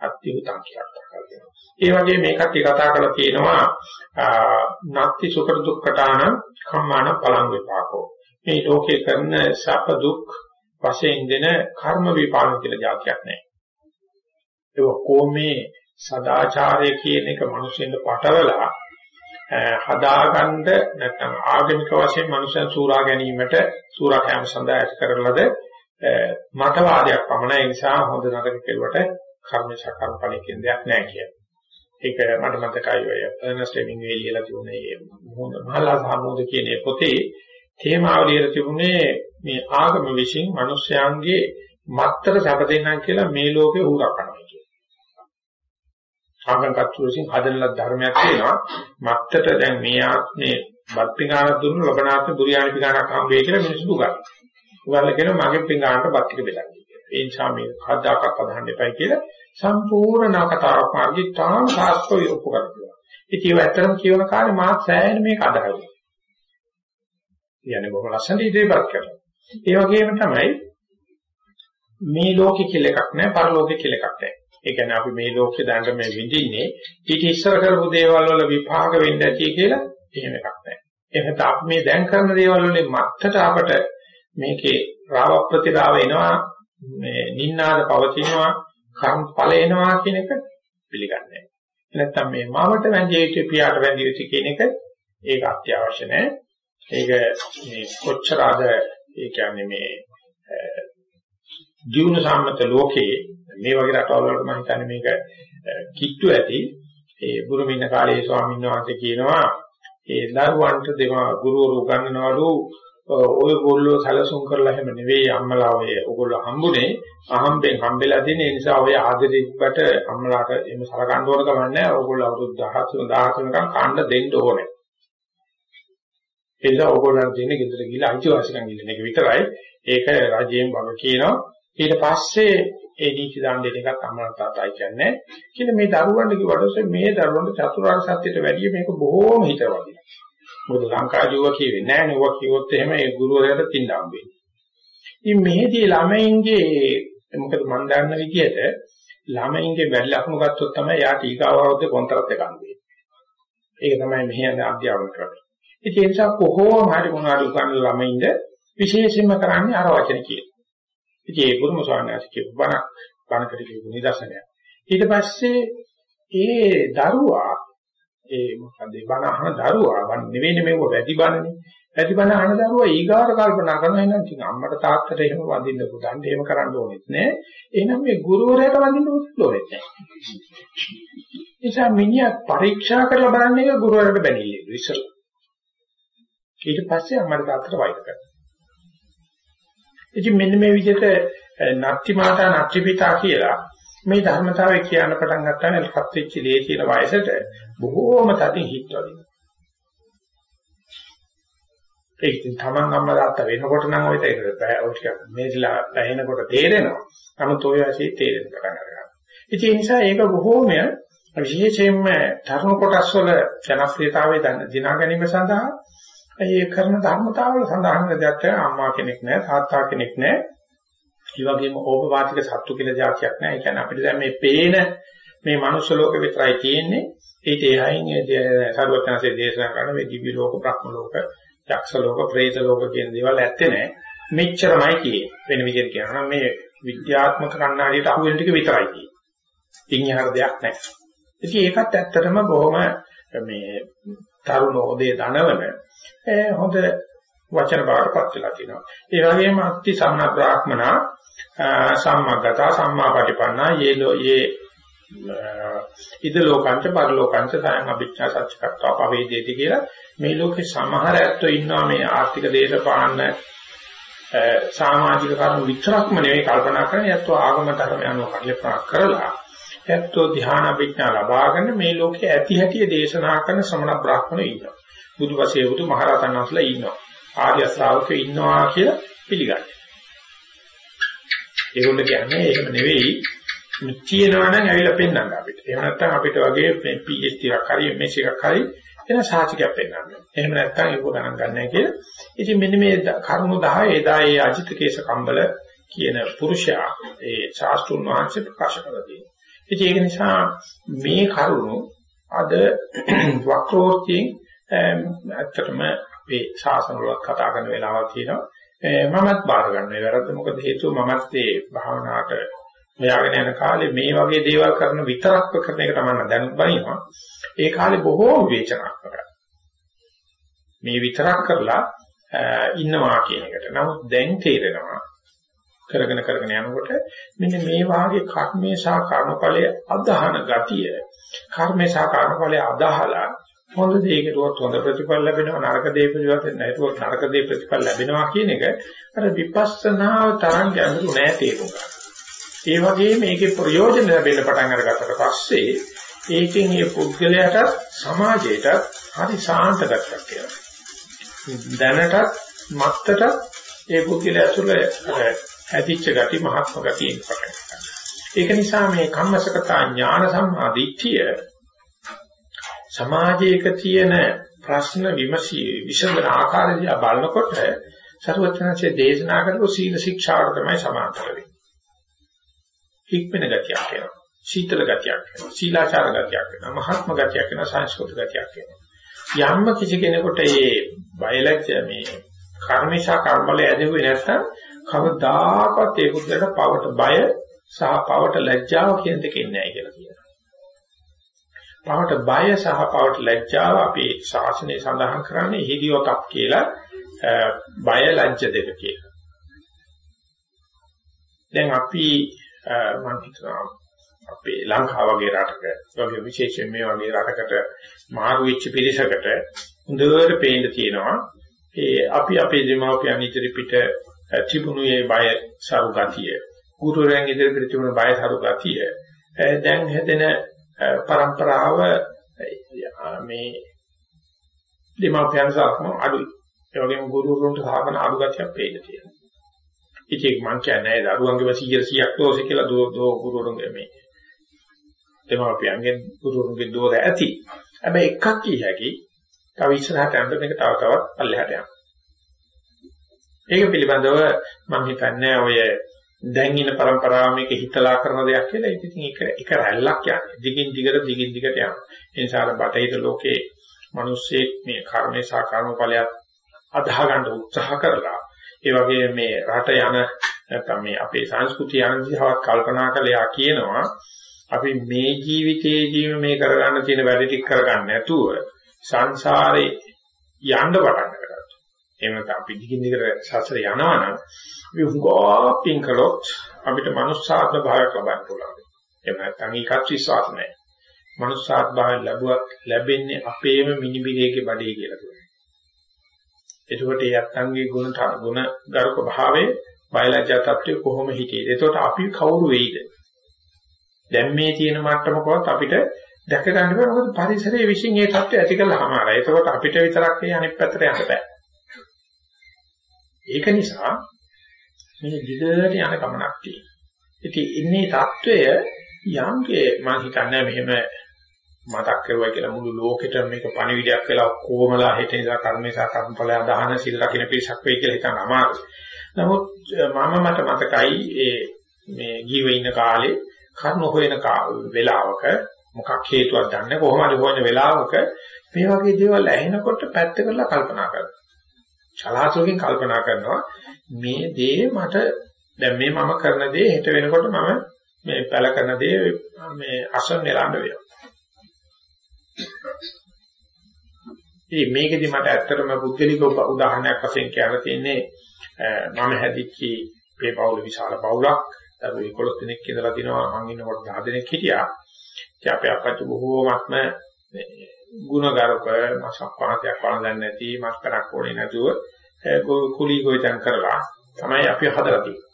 අත්‍යුතම් කියලා කරනවා. ඒ වගේ මේකත් කතා කරලා තියෙනවා නත්ති සුඛ දුක්ඛතාන කම්මාන පලං විපාකෝ. මේ ලෝකේ කරන සැප දුක් වශයෙන් දෙන කර්ම විපාක කියලා જાතියක් නැහැ. ඒක කොමේ සදාචාරය කියන එක මිනිස්සුන්ට පටවලා හදාගන්න නැත්නම් ආගමික වශයෙන් මනුෂ්‍යයන් සූරා ගැනීමට සූරා කැම සඳහා ඇති කරලද මතවාදයක් පමණයි ඒ නිසා හොඳ නරක කෙරුවට කර්ම සකර්ම ඵල කියන දෙයක් නැහැ කියන්නේ. ඒක මට මතකයි ඔය අර්නස්ට් හෙමින්ග්වේ ලියලා තිබුණේ මොහොත මහලා සාමෝද කියන පොතේ තේමාව ලියලා තිබුණේ මේ ආගම විශ්ින් මිනිස්යාගේ මත්තර සැප දෙන්නම් කියලා මේ ලෝකේ උරා කරනවා කියන. ආගම් කච්චුවකින් හදන ලද ධර්මයක් තියෙනවා. මත්තට දැන් මේ ආත්මේ බත් පිඟානක් දුන්නු ලබනාත්ම දුරියානි පිඟානක් හම්බෙයි කියලා මිනිස්සු දුගන්න. උගල්ලා කියන මගේ පිඟානට බත් ටික බෙදන්න කියලා. ඒ නිසා මේ කද්දාකක් අදහන්න එපයි කියලා සම්පූර්ණ කතාවක් මාර්ගී තාම සාස්ත්‍රය ඔප්පු කරනවා. ඉතින් ඒව ඇත්තටම කියවන කාලේ මාත් සෑහෙන මේක අදහනවා. කියන්නේ බොහොම ලස්සන ඉදිරිපත් කරනවා. ඒ වගේම තමයි මේ ලෝකේ කියලා එකක් නැහැ, පරලෝකේ කියලා එකක් නැහැ. ඒ කියන්නේ අපි මේ ලෝකේ දැනට මේ විඳින්නේ ඊට ඉස්සර කරපු දේවල් වල විපාක වෙන්න ඇති කියලා එහෙම එකක් නැහැ. එහෙනම් අපි මේ දැන් කරන දේවල් වලින් මත්තට අපට මේකේ රාව ප්‍රතිරාව එනවා මේ නින්නාද පවතිනවා කම් ඵල එනවා කියන එක පිළිගන්නේ නැහැ. නැත්තම් මේ මාවට වැඳිය යුතු පියාට වැඳිය යුතු කියන එක ඒක අත්‍යවශ්‍ය නැහැ. ඒක මේ කොච්චර අද ඒ කියන්නේ මේ ජීවන සම්මත ලෝකයේ මේ වගේ රටවල් වලට මම හිතන්නේ මේක කිට්ටු ඇති ඒ බුරුමින්න කාලේ ස්වාමීන් වහන්සේ කියනවා ඒ දරුවන්ට දෙමා ගුරුවරු උගන්වනවලු ඔයගොල්ලෝ සැලසුම් කරලා හැම නෙවෙයි අම්මලා ඔය ඔයගොල්ලෝ හම්බුනේ. අහම්බෙන් හම්බෙලා දෙන ඒ නිසා ඔය ආදරෙකට අම්මලාට එහෙම සලකන්න ඕන කම නැහැ. ඔයගොල්ලෝ අවුරුදු 13 14 කම් කාණ්ඩ දෙන්න ඕනේ. ඒ නිසා ඔයගොල්ලන් දෙන්නේ ගෙදර ගිහලා අයිතිවාසිකම් ඉල්ලන එක විතරයි. ඒක රජයෙන් වග කියනවා. ඊට පස්සේ ඒ දීච දාන දෙන එකත් අම්මලා තාත්තයි කියන්නේ. කියන මේ දරුවන්ට කිව්වට මේ දරුවන්ට චතුරාර්ය සත්‍යයට වැඩිය මේක බොහෝම හිතවදිනවා. මොකද ලංකාජීව කියවේ නෑ නේ ඔවා කිව්වොත් එහෙම ඒ ගුරුවරයාට තින්න හම්බෙන්නේ. ඉතින් මෙහෙදී ළමයින්ගේ මොකද මම දන්න විදිහට ළමයින්ගේ වැඩි ලක්ෂණ ගත්තොත් තමයි යාට ඊගාව අවුරුද්දේ කොන්ත්‍රාත් එක හම්බෙන්නේ. ඒක තමයි මෙහි යන අධ්‍යාපන ක්‍රමය. ඉතින් ඒ නිසා කොහොම හරි මොනවාට උගන්වන ළමයින්ද විශේෂයෙන්ම කරන්නේ අර වචන කියන. ඉතින් ඒ පුරුම ස්වාමීන් කියපු බණ බණකට කියපු නිදර්ශනය. ඊට පස්සේ ඒ දරුවා ඒ මොකද බණ අහන දරුවා වන් නෙවෙයි මේක වැඩි බණනේ. වැඩි බණ අහන දරුවා ඊගාට කල්පනා කරනවා එහෙනම් ඉතින් අම්මට තාත්තට එහෙම වඳින්න පුතන්ට එහෙම කරන්න ඕනෙත් නෑ. එහෙනම් මේ ගුරුවරයාට වඳින්න ඕනෙත් නෑ. නිසා මිනිහා පරීක්ෂා කරලා බලන්න එක ගුරුවරයාට බැනිල්ල ඉස්සෙල්ලා. ඊට පස්සේ අම්මට තාත්තට වෛර කරනවා. ඉතින් මෙන්න මේ විදිහට නත්ති මාතා නත්ති පිතා කියලා මේ ධර්මතාවය කියන්න පටන් ගත්තාම එල්පත් වෙච්ච දේ තියෙන වයසට බොහෝම තදින් හිට වදිනවා. ඒක තමන් අම්මා තාත්තා වෙනකොට නම් ඔය තේරෙන්නේ බෑ. ඔය ටික මේලා පැහැෙනකොට තේරෙනවා. නමුත් ඔය ඇසී තේරෙන්න පටන් ගන්නවා. ඉතින් ඒ නිසා ඒක බොහෝම විශේෂයෙන්ම තරුණ කොටස් වල ජනප්‍රියතාවය දිනා ගැනීම සඳහා ඒ කරන ධර්මතාවල සඳහන් දෙයක් අම්මා කෙනෙක් නෑ තාත්තා කෙනෙක් නෑ ඒ වගේම ඕපවාතික සත්තු කියලා જાතියක් නැහැ. ඒ කියන්නේ අපිට දැන් මේ පේන මේ මනුස්ස ලෝකෙ විතරයි තියෙන්නේ. ඊට එහායින් සරුවත්නාසේ දේශනා කරන මේ දිව්‍ය ලෝක, බ්‍රහ්ම ලෝක, යක්ෂ ලෝක, പ്രേත ලෝක කියන දේවල් ඇත්තේ නැහැ. මෙච්චරමයි කියේ. වෙන විදිහට කියනවා නම් මේ විද්‍යාත්මක කණ්ණාඩියට අහු වෙන ටික විතරයි කියේ. ඉන් යහර දෙයක් නැහැ. ඉතින් ඒකත් ඇත්තටම බොහොම මේ තරුණ ඕදේ දනවන හොඳ වචන බාරපත් වෙලා තිනවා. ඒ වගේම අත්ති සම්මා බ්‍රාහ්මනා සම්මාගත සම්මාපටිපන්නා යේලෝ යේ ඉද ලෝකංච පරලෝකංච සයන් අභිච්ඡා සච්චකත්වා පවේදේති කියලා මේ ලෝකේ සමහර ඇත්තෝ ඉන්නවා මේ ආර්ථික දේශපාලන සමාජික කර්ම විතරක්ම නෙවෙයි කල්පනා කරන්නේ ඇත්තෝ ආගම ධර්ම යනවා කල්පනා කරලා ඇත්තෝ ධ්‍යාන අභිඥා ලබාගෙන මේ ලෝකේ ඇති හැටි දේශනා කරන ශ්‍රමණ බ්‍රාහ්මණයෝ ඉන්නවා. බුදුපසේ බුදු මහරහතන් වහන්සේලා ඉන්නවා. ආර්ය ශ්‍රාවකයෝ ඉන්නවා කියලා පිළිගන්නේ. ඒගොල්ලෝ කියන්නේ එහෙම නෙවෙයි තියෙනවා නම් ඇවිල්ලා පෙන්වන්න අපිට. එහෙම නැත්නම් අපිට වගේ මේ PhD එකක් හරි MS එකක් හරි එන සාහිතිකයක් පෙන්වන්න. එහෙම නැත්නම් ඒක ගණන් ගන්නෑ කියලා. ඉතින් මෙන්න මේ කරුණු 10 එදා ඒ අජිත කේස කම්බල කියන පුරුෂයා ඒ ශාස්ත්‍රුන් වහන්සේ ප්‍රකාශ කරලා තියෙනවා. ඉතින් ඒක නිසා මේ කරුණු අද වක්‍රෝත්යෙන් ඇත්තටම අපේ ශාසන වල කතා කරන වෙලාවක් තියෙනවා. මමත් බාර ගන්න. මේ වැරද්ද මොකද හේතුව? මමත් ඒ භාවනාවට හොයාගෙන යන කාලේ මේ වගේ දේවල් කරන විතරක් කරන එක තමයි දැනුත් බනිනවා. ඒ කාලේ බොහෝ විචාරාත්මකයි මේ විතරක් කරලා ඉන්නවා කියන එකට. නමුත් දැන් තේරෙනවා කරගෙන කරගෙන යනකොට මෙන්න මේ වාගේ කර්මේ සහ කර්මඵලයේ අදහන ගතිය කර්මේ සහ කර්මඵලයේ අදහලා හොඳ දෙයකට හොඳ ප්‍රතිඵල ලැබෙනවා නරක දෙයක පිළිවෙත් නැතුව නරක දෙය ප්‍රතිඵල ලැබෙනවා කියන එක අර විපස්සනාව තරම් ගැඹුරු නෑ තේරුම් ගන්න. ඒ වගේම මේකේ ප්‍රයෝජන ලැබෙන්න පටන් අරගත්තට පස්සේ ඒකෙන් මේ පුද්ගලයාට සමාජයට හරි සාන්ත ගතියක් එනවා. දැනටත් මත්තට ඒ පුද්ගලයා තුළ හැදිච්ච ගති මහත්ම ගතිය පටන් ගන්නවා. ඒක නිසා මේ කම්මසකතා ඥාන සම්මාදිට්ඨිය සමාජයක තියෙන ප්‍රශ්න විමසී විසඳන ආකාරය දිහා බලනකොට සර්වඥාන්සේ දේශනා කරපු සීල ශික්ෂාවට තමයි සමාන්තර වෙන්නේ. හික්මන ගතියක් වෙනවා. සීතල ගතියක් වෙනවා. සීලාචාර ගතියක් වෙනවා. මහත්ම ගතියක් වෙනවා. සංස්කෘත ගතියක් වෙනවා. යම්ම කිසි කෙනෙකුට මේ බයලජ්‍ය මේ කර්මේශා කර්මවල ඇදෙන්නේ නැත්නම් කවදාකවත් ඒ පුද්ගලට පවට බය සහ පවට ලැජ්ජාව කියන දෙක ඉන්නේ නැහැ කියලා කියනවා. පවට බය සහ පවට ලැජ්ජාව අපේ ශාසනය සඳහන් කරන්නේ හිදියොතක් කියලා බය ලැජ්ජ දෙක කියලා. දැන් අපි මම හිතනවා අපේ ලංකාව වගේ රටක වගේ විශේෂයෙන් මේ වගේ රටකට මාරු වෙච්ච පිරිසකට හොඳට පේන්න තියෙනවා ඒ අපි අපේ දෙමාපියන් ඉදිරිපිට තිබුණු ඒ බය සරු ගතිය ගුරුවරයන් ඉදිරිපිට තිබුණු බය සරු ගතිය දැන් හැදෙන પરම්පරාව මේ දෙමාපියන් සාකම අඩුයි ඒ වගේම ගුරුවරුන්ට සාකන අඩු ගතියක් පේන්න තියෙනවා ඉතින් මං කියන්නේ දරුවන්ගේම 100 100ක් දෝෂ කියලා දෝ දෝ ගුරුවරුන්ගේ මේ දෙමාපියන්ගේ ගුරුවරුන්ගේ දෝෂ ඇති. හැබැයි එකක් කිය හැකි තව ඉස්සරහට යන්න මේක තව තවත් පල්ලෙහාට යනවා. ඒක පිළිබඳව මම හිතන්නේ ඔය දැන් ඉන්න પરම්පරාව මේක හිතලා කරන දෙයක් කියලා ඒක ඉතින් එක එක රැල්ලක් යන්නේ. දිගින් දිගට දිගින් දිගට යනවා. ඒ නිසා අර බටහිර ලෝකේ මිනිස්සෙක් මේ කර්මේ සහ කර්මඵලයක් අදාහ ගන්න උත්සාහ කරලා ඒ වගේ මේ රට යන නැත්නම් මේ අපේ සංස්කෘතිය යන දිහාවත් කල්පනා කළා කියනවා අපි මේ ජීවිතයේදීම මේ කරගන්න තියෙන වැඩ ටික කරගන්න නැතුව සංසාරේ යන්න පටන් ගන්නවා. එහෙම නැත්නම් අපි දිගින් දිගට සසර යනවනම් අපි හුඟාපින් කළොත් අපිට මනුස්සාත්ම භාවයක් ලබන්න පුළුවන්. එහෙම නැත්නම් ඒකත් විශ්වාස නැහැ. මනුස්සාත්ම භාවය ලැබුවත් ලැබෙන්නේ අපේම මිනිබිරේගේ බඩේ කියලා කියනවා. එතකොට ඒ අත්ංගේ ගුණ ගුණ ගරුක භාවයේ බයලජ්ජා තත්ත්වය කොහොම හිටියේද? එතකොට අපි කවුරු වෙයිද? දැන් මේ තියෙන මට්ටමකවත් අපිට දැක ගන්න බෑ මොකද පරිසරයේ විශ්ින් ඒ තත්ත්වය ඇති කළාමාරයි. එතකොට අපිට විතරක් මේ අනිත් පැත්තට යන්න බෑ. ඒක නිසා මේ දිගට යන ගමනක් තියෙනවා. ඉතින් ඉන්නේ தত্ত্বය යම්කේ මම හිතන්නේ මෙහෙම මතක් කරුවා කියලා මුළු ලෝකෙටම මේක පණිවිඩයක් වෙලා කොහොමලා හිතේ ඉඳලා කර්මේසා කර්මඵලය දහන සිල් රකින්න පිසක් වෙයි කියලා හිතන අමාරුයි. නමුත් මම මට මතකයි ඒ මේ ජීව ඉන්න කාලේ කර්ම හොයන වෙලාවක මොකක් හේතුවක් දන්නේ කොහොමද හොයන වෙලාවක මේ වගේ දේවල් ඇහෙනකොට පැත්ත කරලා කල්පනා කරනවා. චලාසෝකින් කල්පනා කරනවා මේ දේ මට දැන් මේ මම කරන දේ හෙට වෙනකොට මම මේ පැල කරන දේ මේ අසන් නෙලන්න වෙනවා. ඉතින් මේකෙදි මට ඇත්තටම පුද්ගලික උදාහරණයක් වශයෙන් කියන්න තියෙන්නේ මම හැදිච්චි මේ පවුල විශාල පවුලක්. දරුවෝ 11 දෙනෙක් ඉඳලා තිනවා මම ඉන්නකොට 10 දෙනෙක් හිටියා. ඉතින් අපේ අපච්චි බොහෝමත්ම ගුණගරුක මාසක් පහක් වළඳන්නේ නැති මාස් කරක් ඕනේ නැතුව කුලී ගොවිතැන් කරලා තමයි අපි හදලා තියෙන්නේ.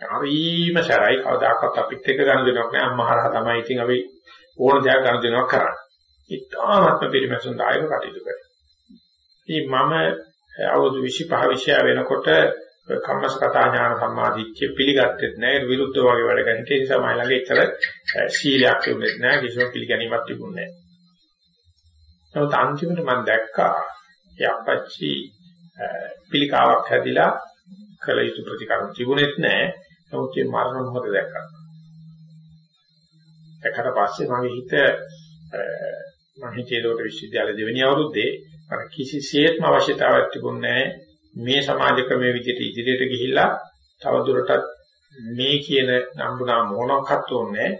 හරිම සරයි කවදාකවත් අපිත් එක්ක ගන්න දෙයක් නෑ අම්මා හරහා තමයි ඉතින් අපි ඕන දෙයක් ගන්න දෙනවා කරන්නේ. ඉතාමත්ම පිළිමැසුම් දායක කටයුතු කරා. ඉතින් මම අවුරුදු 25 විෂය වෙනකොට කම්මස්කතා ඥාන සම්මාදිට්ඨිය පිළිගත්තේ නැහැ විරුද්ධ වගේ වැඩ කරන ඒ නිසා මම ළඟ ඉතල සීලයක් තිබුණේ නැහැ කිසිම පිළිගැනීමක් තිබුණේ නැහැ. නමුත් අන්තිමට මම දැක්කා ඒ අපච්චි පිළිකාවක් හැදිලා කළ යුතු ප්‍රතිකරණ තිබුණෙත් නැහැ. නමුත් මේ මරණ මොහොත දැක්කා. දැක්කට පස්සේ මගේ හිත මම හිතේලෝට විශ්වවිද්‍යාල දෙවෙනි අවුරුද්දේ අර කිසිසේත්ම අවශ්‍යතාවයක් තිබුණේ මේ සමාජ ක්‍රමයේ විදිහට ඉදිරියට ගිහිල්ලා තවදුරටත් මේ කියන නම්බුනා මොනක්වත් ඕනේ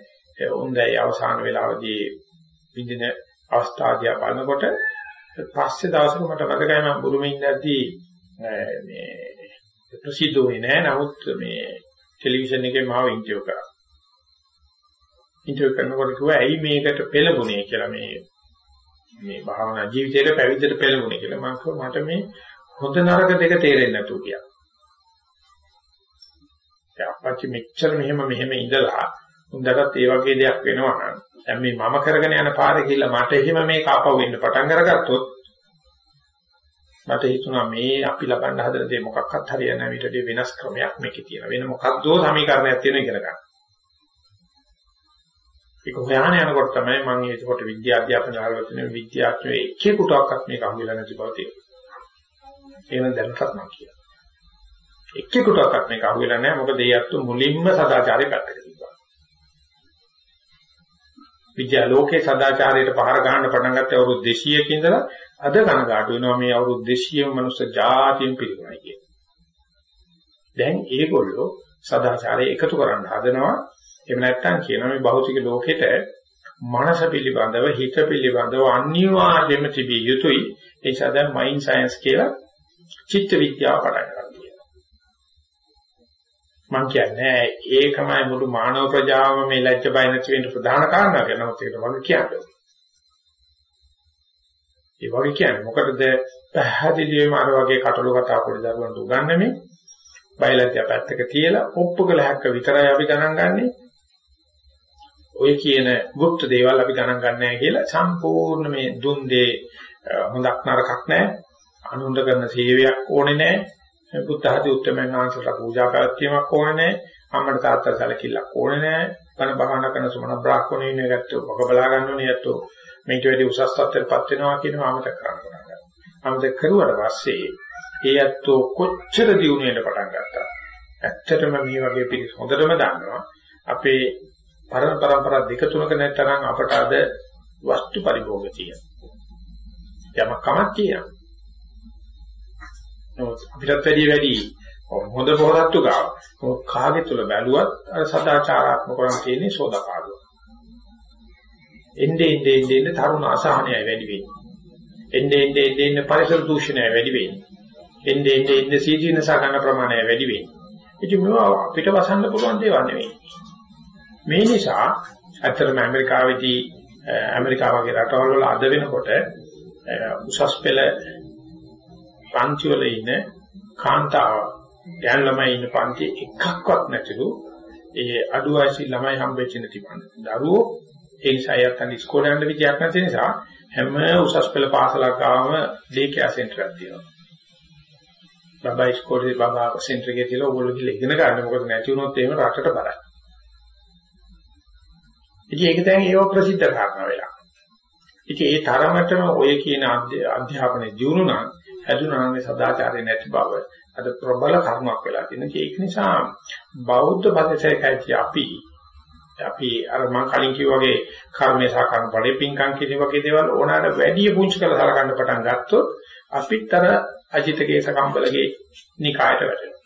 හොඳයි අවසාන වේලාවදී විඳින අවස්ථාදියා බලනකොට පස්සේ දවසක මට මතකයි මම බුරුමේ ඉඳද්දී මේ ප්‍රසිද්ධ වෙන්නේ නැහැ. නමුත් මේ ටෙලිවිෂන් එකේ මාව ඉන්ටර්විව් කරා. ඉන්ටර්විව් කරනකොට කිව්වා ඇයි මේකට පෙළඹුණේ කියලා මේ මේ භාවනා ජීවිතේට පැවිද්දට පෙළඹුණේ කියලා. මම කිව්වා මට මේ හොඳ නරක දෙක තේරෙන්නේ නැතුව කියලා. ඒ අපච්චි මෙච්චර මෙහෙම මෙහෙම ඉඳලා උන්දටත් ඒ වගේ දෙයක් වෙනවා නම් දැන් මේ මම කරගෙන යන පාරේ ගිහිල්ලා මට එහෙම මේක ආපහු වෙන්න පටන් අරගත්තොත් මට හිතුණා මේ අපි ලබන්න හදන දේ මොකක්වත් හරියන්නේ නැහැ ඊට වෙනස් ක්‍රමයක් මේකේ තියෙන වෙන මොකක්දෝ සමීකරණයක් තියෙන ඉගෙන ගන්න. ඒක හොයාන යනකොට තමයි මම ඒකට විද්‍යා අධ්‍යාපන ආරම්භ විද්‍යාඥයෝ එක්කෙකුටවත් මේක අහුවෙලා නැති බව තේරෙනවා. එහෙනම් දැනටත් මම කියනවා. එක්කෙකුටවත් මේක අහුවෙලා නැහැ මොකද ඒ අත්තු මුලින්ම සදාචාරය පැත්තක තිබ්බා. විද්‍යා ලෝකේ සදාචාරයට පහර ගන්න පටන් ගත්තේ අවුරුදු 200ක ඉඳලා අද කනගාටු වෙනවා මේ අවුරුදු 200 මනුස්ස ජාතියෙන් පිළිගුණයි කියන. දැන් ඒගොල්ලෝ සදාචාරය එකතු කරන්න හදනවා. එහෙම නැත්නම් කියනවා මේ භෞතික ලෝකෙට මනස පිළිබඳව හිත පිළිබඳව අනිවාර්යයෙන්ම තිබිය යුතුයි. ඒ නිසා දැන් මයින්ඩ් සයන්ස් කියලා චිත්ත විද්‍යාව පටන් ගන්නවා. මම කියන්නේ ඒකමයි මුළු මානව ප්‍රජාවම මේ ලැජ්ජ බය නැති වෙන්න ප්‍රධාන කාරණා කියලා නමුත් ඒක වගේ කියන්නේ. ඒ වගේ කියන්නේ මොකටද පැහැදිලිවම අර වගේ කටළු කතා පොඩි දරුවන්ට උගන්වන්නේ බයලජ්‍ය පැත්තක තියලා ඔප්පුකල හැක්ක විතරයි අපි ගණන් ගන්නෙ. ඔය කියන গুপ্ত දේවල් අපි ගණන් ගන්නෑ කියලා සම්පූර්ණ මේ දුන් දේ හොඳක් නරකක් නැහැ. අනුන්ද කරන සේවයක් ඕනේ නැහැ. බුද්ධ ආදී උත්තරමයන් වහන්සේලා පූජා පැවැත්වීමක් ඕනේ නැහැ. අම්මට තාත්තා සැලකිල්ලක් ඕනේ නැහැ. බණ භාවනා කරන සමන බ්‍රාහ්මණයෝ ඉන්නේ ගැත්තෝ බක බලා ගන්න ඕනේ යැත්තෝ මේට වැඩි උසස් තත්ත්වයටපත් වෙනවා කියනවා අමතක කරන්න පටන් ගන්නවා. අමතක කරුවට පස්සේ ඒ ඇත්තෝ කොච්චර දියුණු වෙන්න පටන් ගත්තා. ඇත්තටම මේ වගේ පිළිස් හොඳටම දන්නවා. අපේ පරම પરම්පරා දෙක තුනක නැත්නම් අපට අද වස්තු පරිභෝග තියෙනවා. යම කමක් තියෙනවා. නමුත් අපිටත් වැඩි වැඩි හොඳ පොරත්තු ගාව. කාගේ තුල බැලුවත් අර සදාචාරාත්මක කරන් තියෙන්නේ සෝදාපාදුව. එnde ende ende ende තරුණ අසහනයයි වැඩි වෙන්නේ. එnde ende ende ende පරිසර දූෂණය වැඩි වෙන්නේ. එnde ende ende සීදීනස ගන්න ප්‍රමාණය වැඩි වෙන්නේ. ඉතින් මේවා අපිට වසන්න පුළුවන් දේවල් නෙවෙයි. මේ නිසා ඇත්තටම ඇමරිකාවේදී ඇමරිකාව වගේ රටවල් වල අද වෙනකොට උසස් පෙළ පන්ති වල ඉන්න කාන්තාව දැන් ළමයි ඉන්න පන්ති එකක්වත් නැතිලු ඒ අඩු වයසී ළමයි හම්බෙච්ච නැති දරුවෝ ඒ නිසා යත්තන් ඉස්කෝලේ යන්න විදියක් නැති නිසා හැම උසස් පෙළ පාසලක් ගාම ඩේකියා සෙන්ටර් එකක් තියෙනවා. බබා ඉස්කෝලේ බබා සෙන්ටර් එකේ තියලා ඕගොල්ලෝ ගිහලා ඉගෙන ගන්න මොකද නැති වුණොත් එහෙම රටට බරයි. ඉතින් ඒක දැන් ඒව ප්‍රසිද්ධ කාරණා වෙලා. ඉතින් ඒ තරමටම ඔය කියන අධ්‍යාපනයේ දියුණු නම් හැදුනා නම් සදාචාරය නැති බව අද ප්‍රබල කර්මයක් වෙලා තියෙනවා. ඒක නිසා බෞද්ධ පදේශයකයි අපි අපි අර මම කලින් කිව්වා වගේ කර්මේ සහ කර්ම ඵලෙ පිංකම් කියන වගේ දේවල් ඕනෑමට වැඩි පුංචි කරලා සලකන්න පටන් ගත්තොත් අපිත් අර අජිතගේ සකම්බලගේ නිකායට වැටෙනවා.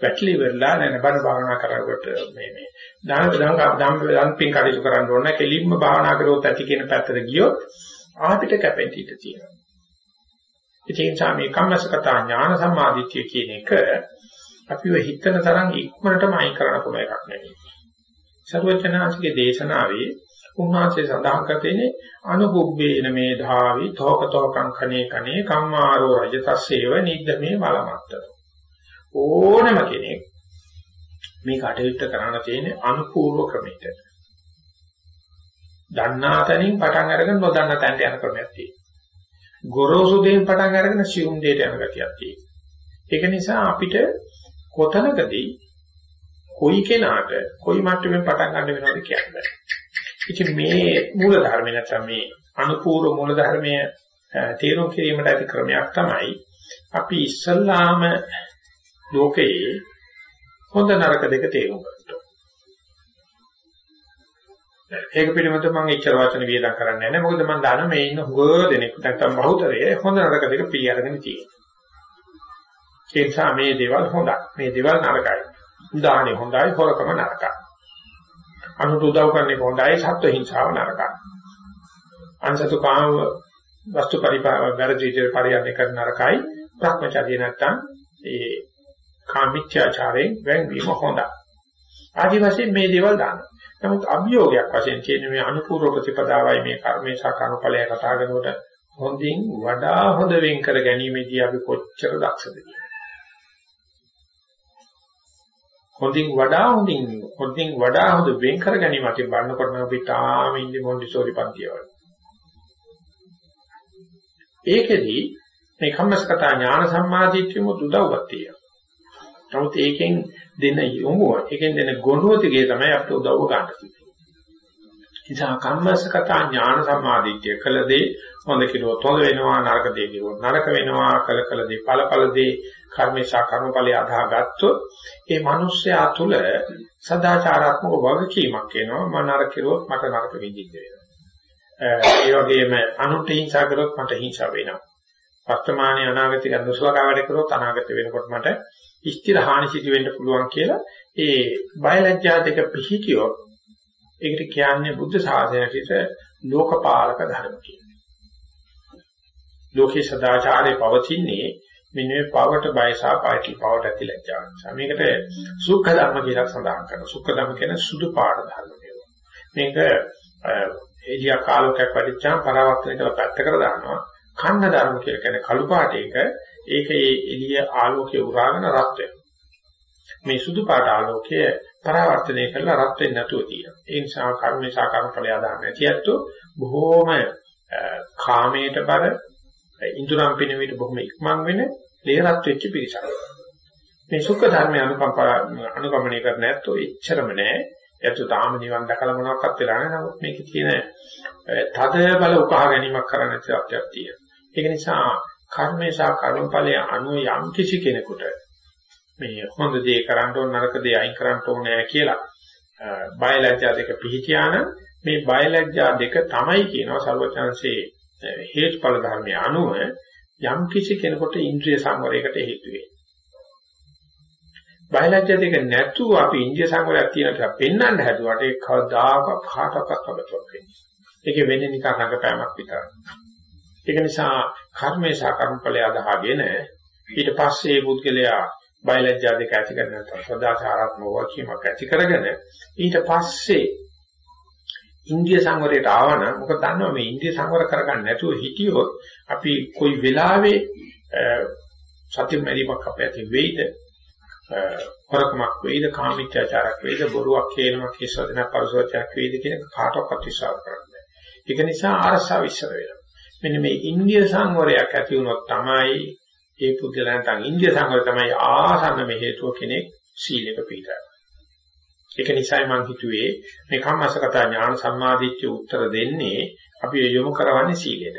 වැටලි වෙලා නැන බණ භාවනා කරනකොට මේ මේ දාන දාන දාන දාන පිං කටයුතු කරන්න ඕන කෙලින්ම භාවනා කරොත් ඇති කියන පැත්තට ගියොත් ආපිට කැපෙන්න ඉඩ තියෙනවා. ඒ නිසා මේ කම්මසකතා ඥාන සම්මාදිට්ඨිය කියන එක අපිව හිතන තරම් ඉක්මනටම අයින් කරන්න පුළුවන් එකක් නෙවෙයි. සරුවචනාංශගේ දේශනාවේ උන්වහන්සේ සඳහන් කරන්නේ අනුභුබ්බේන මේ ධාවි තෝකතෝකං කනේ කනේ කම්මාරෝ රජතස්සේව නිද්දමේ මලමත්තර. ඕනම කෙනෙක් මේ කටයුත්ත කරන්න තියෙන අනුපූර්ව ක්‍රමයකට. දන්නා තැනින් පටන් අරගෙන නොදන්නා තැනට යන ක්‍රමයක් තියෙනවා. ගොරෝසු දෙයින් පටන් අරගෙන සියුම් දෙයට යන ගතියක් තියෙනවා ඒක නිසා අපිට කොතනකදී කොයි කෙනාට කොයි මට්ටමින් පටන් ගන්න වෙනවද කියන්නේ. ඉතින් මේ මූල ධර්ම නැත්නම් මේ අනුපූර්ව මූල ධර්මයේ තේරුම් කිරීමට ඇති ක්‍රමයක් තමයි අපි ඉස්සල්ලාම ලෝකයේ හොඳ නරක දෙක තේරුම් ගන්න ඒක පිළිබඳව මම ඉච්ඡර වචන වියදම් කරන්නේ නැහැ. මොකද මම දන්නවා මේ ඉන්න හුඟ දෙනෙක් නැත්නම් බහුතරය හොඳ නරක දෙක පිළිඅරගෙන තියෙනවා. ඒ නිසා මේ දේවල් හොඳයි. මේ දේවල් නරකයි. දාහනේ හොඳයි හොරකම නරකයි. අනුට උදව් කරන්නේ හොඳයි සත්ව හිංසාව නරකයි. අන්සතු කාම වස්තු පරිපාල වැරදි විදිහට පරිහරණය කරන නරකයි භ්‍රමචර්ය නැත්තම් ඒ කාමීත්‍යාචාරයෙන් වෙන්වීම හොඳයි. ආදි වශයෙන් මේ දේවල් දානවා. නමුත් අභියෝගයක් වශයෙන් කියන මේ අනුපූර්ව ප්‍රතිපදාවයි මේ කර්මේ සහ කර්මඵලය කතා කරනකොට හොඳින් වඩා හොඳ වෙන් කර ගැනීමේදී අපි කොච්චර දක්ෂද හොඳින් වඩා හොඳින් හොඳින් වඩා හොඳ වෙන් කර ගැනීම අපි බලනකොට අපි තාම ඉන්නේ මොන්ටිසෝරි පන්තිය වගේ. ඒකෙදි මේ කම්මස්කතා ඥාන සම්මාදිට්ඨියම උදව්වක් තියෙනවා. නමුත් ඒකෙන් දෙන යොමුව, ඒකෙන් දෙන ගොනුවතිගේ තමයි අපිට උදව්ව ගන්න තියෙන්නේ. නිසා කම්මස්කතා ඥාන සම්මාදිට්ඨිය කළදී හොඳ කිරුවොත් හොඳ වෙනවා නරක දේ කිරුවොත් නරක වෙනවා කල කල දේ ඵල ඵල දේ කර්මේශා කර්මඵලයේ අදහා ගත්තොත් ඒ මිනිස්යා තුළ සදාචාරාත්මක වගකීමක් එනවා. මම නරක කිරුවොත් මට නරක විඳින්න වෙනවා. ඒ වගේම අනුන්ට හිංසා කරොත් මට හිංසා වෙනවා. වර්තමානයේ අනාගතය ගැන නොසලකා වැඩ කරොත් අනාගත වෙනකොට මට ස්ථිර හානි සිදු වෙන්න පුළුවන් කියලා ඒ බයලජ්ජා දෙක පිහිටියොත් ඒකට කියන්නේ බුද්ධ ශාසනයට ලෝකපාලක ධර්ම කියලා. ලෝකේ සදාචාරයේ පවතින්නේ මෙන්න මේ පවට බය සහ පාටි පවට ඇති ලැජ්ජාව නිසා. මේකට සුඛ ධර්ම කියලා සඳහන් කරනවා. සුඛ ධර්ම කියන්නේ සුදු පාට ධර්ම කියලා. මේක එළිය කාලෝකයක් වැඩිච්චාම පරාවර්තන කරලා පැත්තකට දානවා. කන්න ධර්ම කියලා කියන්නේ කළු පාට එක. ඒකේ එළිය ආලෝකය උරාගෙන රත් වෙනවා. මේ සුදු පාට ආලෝකය පරාවර්තනය කරලා රත් වෙන්නේ නැතුව තියෙනවා. ඒ නිසා කර්මේශා කර්මඵලය ආදාන නැතිවතු බොහෝම කාමයට බර ඉන්ද්‍රම් පිනවිට බොහොම ඉක්මන් වෙන ලේරත් වෙච්ච පිරිසක්. මේ සුඛ ධර්ම අනුකම්පා අනුගමනය කර නැත්තෝ එච්චරම නෑ. එයත් තාම නිවන් දැකලා මොනවක්වත් වෙලා නැහැ. නමුත් මේකේ තියෙන තද බල උකහා ගැනීමක් කරන්න තියක්යක් තියෙනවා. ඒක නිසා කර්මේශා කර්මඵලයේ අනු යම් කිසි කෙනෙකුට මේ හොඳ දේ කරන්න ඕන නරක දේ අයින් කරන්න ඕනේ කියලා බයලජ්ජා දෙක පිළිතියාන මේ බයලජ්ජා දෙක තමයි කියනවා සර්වචන්සේ හේතුඵල ධර්මයේ අනුව යම් කිසි කෙනෙකුට ඉන්ද්‍රිය සංවරයකට හේතු වෙයි. බයලජ්‍ය දෙක නැතුව අපි ඉන්ද්‍රිය සංවරයක් තියෙන කියලා පෙන්වන්න හැදුවට ඒ කවදාකවත් කාටවත් වගතුවක් වෙන්නේ. ඒකේ වෙන්නේ නිකන් රඟපෑමක් විතරයි. ඒක නිසා කර්මේ සාකර්මඵලය අදහාගෙන ඊට පස්සේ පුද්ගලයා බයලජ්‍ය දෙක ඇති කරගෙන සදාචාරාත්මක වචීමක් ඇති කරගෙන ඊට පස්සේ ඉන්දිය සංවරයට ආවනම් මොකද දන්නවා මේ ඉන්දිය සංවර කරගන්න නැතුව හිටියොත් අපි කොයි වෙලාවෙ සත්‍ය මෙරිමක් අපේ ඇති වෙයිද? හොරකමක් වෙයිද? කාමීත්‍යාචාරයක් වෙයිද? බොරුවක් කියනමක් කිසවදන පරිසෝචයක් වෙයිද කියන කාටවත් විශ්වාස කරන්නේ ඒක නිසා ආරසාව ඉස්සර වෙනවා. මෙන්න මේ ඉන්දිය සංවරයක් ඇති වුණොත් තමයි ඒ පුද්ගලයන්ට ඉන්දිය සංවරය තමයි ආසන්න මේ හේතුව කෙනෙක් සීලයක පිළිගන්න ඒක නිසායි මම හිතුවේ මේ කම්මසගත ඥාන සම්මාදිච්ච උත්තර දෙන්නේ අපි යොමු කරවන්නේ සීලෙට.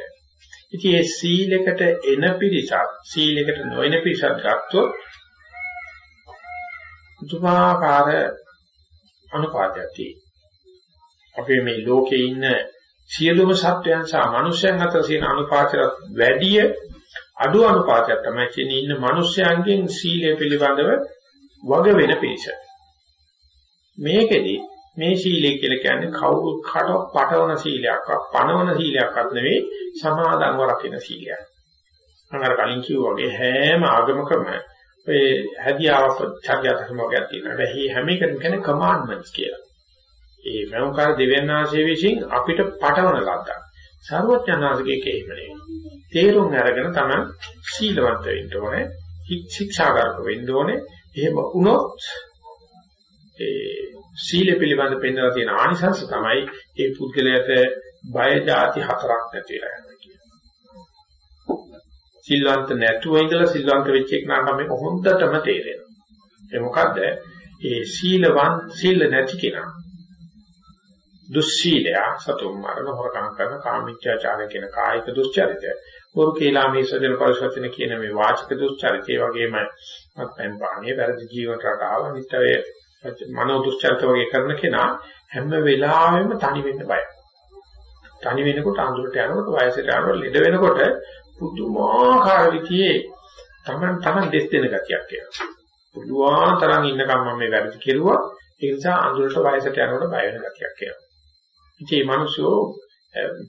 ඉතින් මේ සීලයකට එන පිරිසක් සීලයකට නොඑන පිරිසක් ගත්තොත් දුමාකාර අනුපාතයක් තියෙනවා. අපි මේ ලෝකේ ඉන්න සියලුම සත්වයන් සහ මනුෂ්‍යයන් අතර තියෙන අනුපාතයට වැඩිය අඩු අනුපාතයක් තමයි කියන්නේ ඉන්න මනුෂ්‍යයන්ගෙන් සීලය පිළිබඳව වග වෙන පිරිස. මේකෙදි මේ සීලය කියලා කියන්නේ කවුරු කඩ පටවන සීලයක්වත් පණවන සීලයක්වත් නෙවෙයි සමාදන්ව රකින්න සීලයක්. මම අර කලින් කිව්වා වගේ හැම ආගමකම ඔය හැදියාවක් චර්යාත්මකයක් තියෙනවා. හැබැයි හැම එකම කියන්නේ කමාන්ඩ්මන්ට්ස් කියලා. ඒ මෞකාර දෙවියන්ාශය විසින් අපිට පටවන ලද්දක්. සර්වඥානාසිකේ කේමනේ. තේරුම් අරගෙන තමයි සීලවන්ත වෙන්න ඕනේ. ශික්ෂාගාරක වෙන්න ඕනේ. එහෙම වුණොත් ඒ සීල පිළිබඳ පෙන්වලා තියෙන ආනිසංස තමයි ඒ පුද්ගලයාට බය જાති හතරක් නැති වෙලා යනවා කියන්නේ. සිල්වන්ත නැතුව ඉඳලා සිල්වන්ත වෙච්ච එක නම් මේක හොඳටම තේරෙනවා. ඒ මොකද්ද? ඒ සීලවන් සීල නැති කෙනා දුස්සීලය සතුම් මරණ හොරකම් කරන කාමීච්ඡාචාරය කියන කායික දුස්චරිතය. වරු කේලා මේ සදෙන පරිසවචන කියන මේ වාචික දුස්චරිතය වගේම මත්පැන් පානීය වැරදි ජීවන රටාව නිතරම මනෝ දුස්චරිත වගේ කරන කෙනා හැම වෙලාවෙම තනි වෙන්න බයයි. තනි වෙනකොට අඳුරට යනකොට වයසට යනකොට ලෙඩ වෙනකොට පුදුමාකාර විදිහේ තමන් තමන් දෙස් දෙන ගතියක් එනවා. පුළුවන් තරම් ඉන්නකම් මම මේ වැරදි කෙරුවා. ඒ නිසා අඳුරට වයසට යනකොට බය වෙන ගතියක් එනවා. ඉතින් මේ මිනිස්සු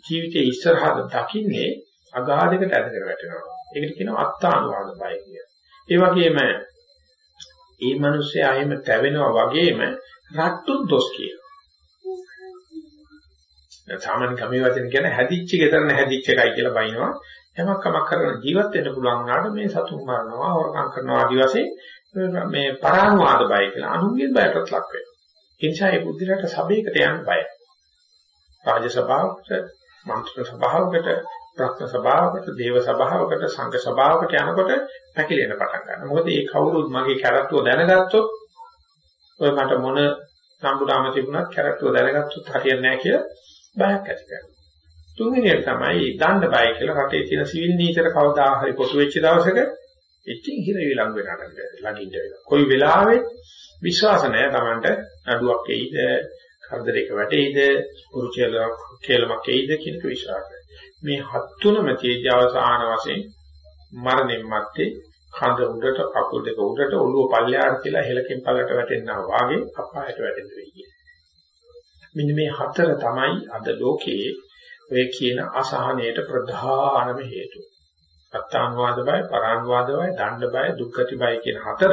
ජීවිතයේ ඉස්සරහට දකින්නේ අගාධයකට ඇදගෙන වැටෙනවා. ඒකට කියනවා අත්තානුවාද බය කියලා. ඒ වගේම ඒ මිනිස්සයා එහෙම තැවෙනවා වගේම රට්ටුත් දොස් කියනවා. දැන් සාමාන්‍ය කමී වචන කියන හැදිච්ච ගෙදරන හැදිච්ච එකයි කියලා බයිනවා. යමක් කමක් කරන ජීවත් වෙන්න පුළුවන් වුණාට මේ සතුන් මරනවා, හොරකම් කරනවා ආදි වශයෙන් මේ පරානුවාද බය කියලා අනුන්ගේ බයටත් ලක් වෙනවා. ඒ නිසා ඒ බුද්ධිලට සබේකට යන්න බයයි. රාජ සභාවකට, මන්ත්‍ර සභාවකට, ප්‍රඥා සභාවකට, දේව සභාවකට, සංඝ සභාවකට යනකොට පැකිලෙන පටන් ගන්නවා. මොකද මේ කවුරුත් මගේ කැරක්ටුව දැනගත්තොත් ඔය මට මොන සම්බුදාම තිබුණත් කැරක්ටුව දැනගත්තොත් හරියන්නේ නැහැ කියලා බයක් ඇති කරනවා. තුන්වෙනි එක තමයි දණ්ඩ බය කියලා රටේ තියෙන සිවිල් නීතියට කවදා හරි කොටු වෙච්ච දවසක ඉතින් හිර විලංග වෙනවා ළඟින්ද වෙනවා. කොයි වෙලාවෙත් විශ්වාස නැහැ Tamanට නඩුවක් එයිද, කරදරයක වැටෙයිද, උරුචේලක් කේලමක් එයිද කියන විශ්වාසය. මේ හත් තුනම තේජ අවසාන වශයෙන් මරණයන් මැත්තේ කඳ උඩට කකුල් දෙක උඩට ඔළුව පල්ලෙහාට කියලා හෙලකින් පල්ලට වැටෙනවා වාගේ අපායට වැටෙන්න වෙයි. මෙන්න මේ හතර තමයි අද ලෝකයේ ඔය කියන අසහනයට ප්‍රධානම හේතුව. අත්තානුවාද බය, පරානුවාද බය, දණ්ඩ බය, දුක්ඛති බය කියන හතර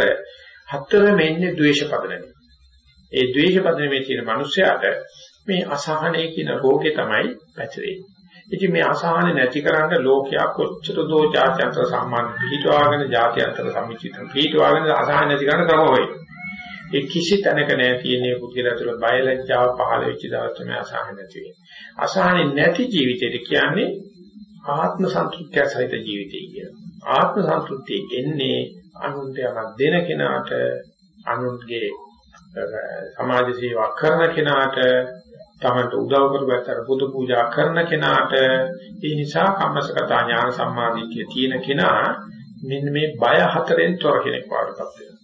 හතර මෙන්නේ ද්වේෂ පදනමේ. ඒ ද්වේෂ පදනමේ තියෙන මිනිස්යාට මේ අසහනය කියන රෝගේ තමයි පැතිරෙන්නේ. ඉතින් මේ අසහන නැතිකරන්න ලෝකයා කොච්චර දෝ ජාත්‍යන්තර සම්මාන පිටවාගෙන ජාත්‍යන්තර සමිතිත පිටවාගෙන අසහන නැති කරන ක්‍රම වෙයි. ඒ කිසි තැනක නැහැ තියෙන්නේ පුද්ගලයා තුළ බයලජ්ජාව පහළ වෙච්ච දවස් තමයි අසහන නැති වෙන්නේ. අසහන නැති ජීවිතයට කියන්නේ ආත්ම සන්තුෂ්ටිය සහිත ජීවිතය කියලා. ආත්ම සන්තුෂ්ටිය එන්නේ අනුන්ට යමක් දෙන කෙනාට අනුන්ගේ සමාජ සේවා කරන කෙනාට තමන්ට උදව් කරගත්තට පුදු පූජා කරන කෙනාට ඒ නිසා කම්මසගතා ඥාන සම්මාදිට්ඨිය තියෙන කෙනා මෙන්න මේ බය හතරෙන් තොර කෙනෙක් වඩපත් වෙනවා.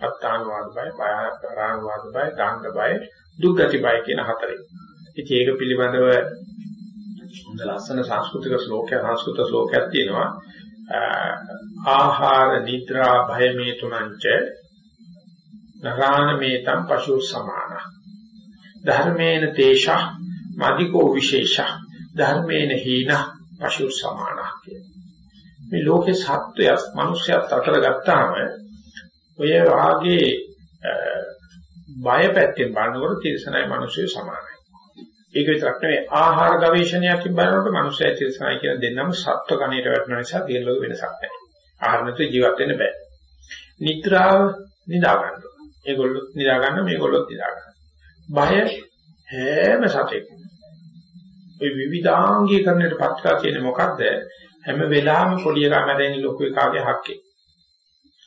අත්තානුවාද බය, බය පරානුවාද බය, දාංග බය, දුක්ගති බය කියන හතරෙන්. ඉතින් ඒක පිළිබඳව හොඳ ලස්සන සංස්කෘතික ශ්ලෝකයක් සංස්කෘත ශ්ලෝකයක් තියෙනවා. ආහාර නිද්‍රා භය මේ තුනංච නරාණ මේතම් පශු සමානः ධර්මේන තේෂා මදිකෝ විශේෂා ධර්මේන හීන පශු සමානහ මේ ලෝකේ සත්වය මිනිස්යාත් අතර ගත්තාම ඔය වාගේ බය පැත්තෙන් බලනකොට තිරසනයි මිනිස්සු සමානයි. ඒක විතරක් නෙවෙයි ආහාර ගවේෂණයකින් බලනකොට මිනිස්සයි තිරසනයි කියන දෙන්නම සත්ව ගණයට වැටෙන නිසා තියෙන ලෝක වෙනසක් නැහැ. ආහාර නැතුව ජීවත් වෙන්න බෑ. නිද්‍රාව නිදා ගන්න. ඒගොල්ලෝ නිදා ගන්න මේගොල්ලෝ නිදා ගන්න. බය හැම සතෙක්ම. ඒ විවිධාංගීකරණයට පත්ලා තියෙන්නේ මොකද්ද? හැම වෙලාවෙම පොඩි එකා මැදෙන ලොකු එකාගේ හක්කේ.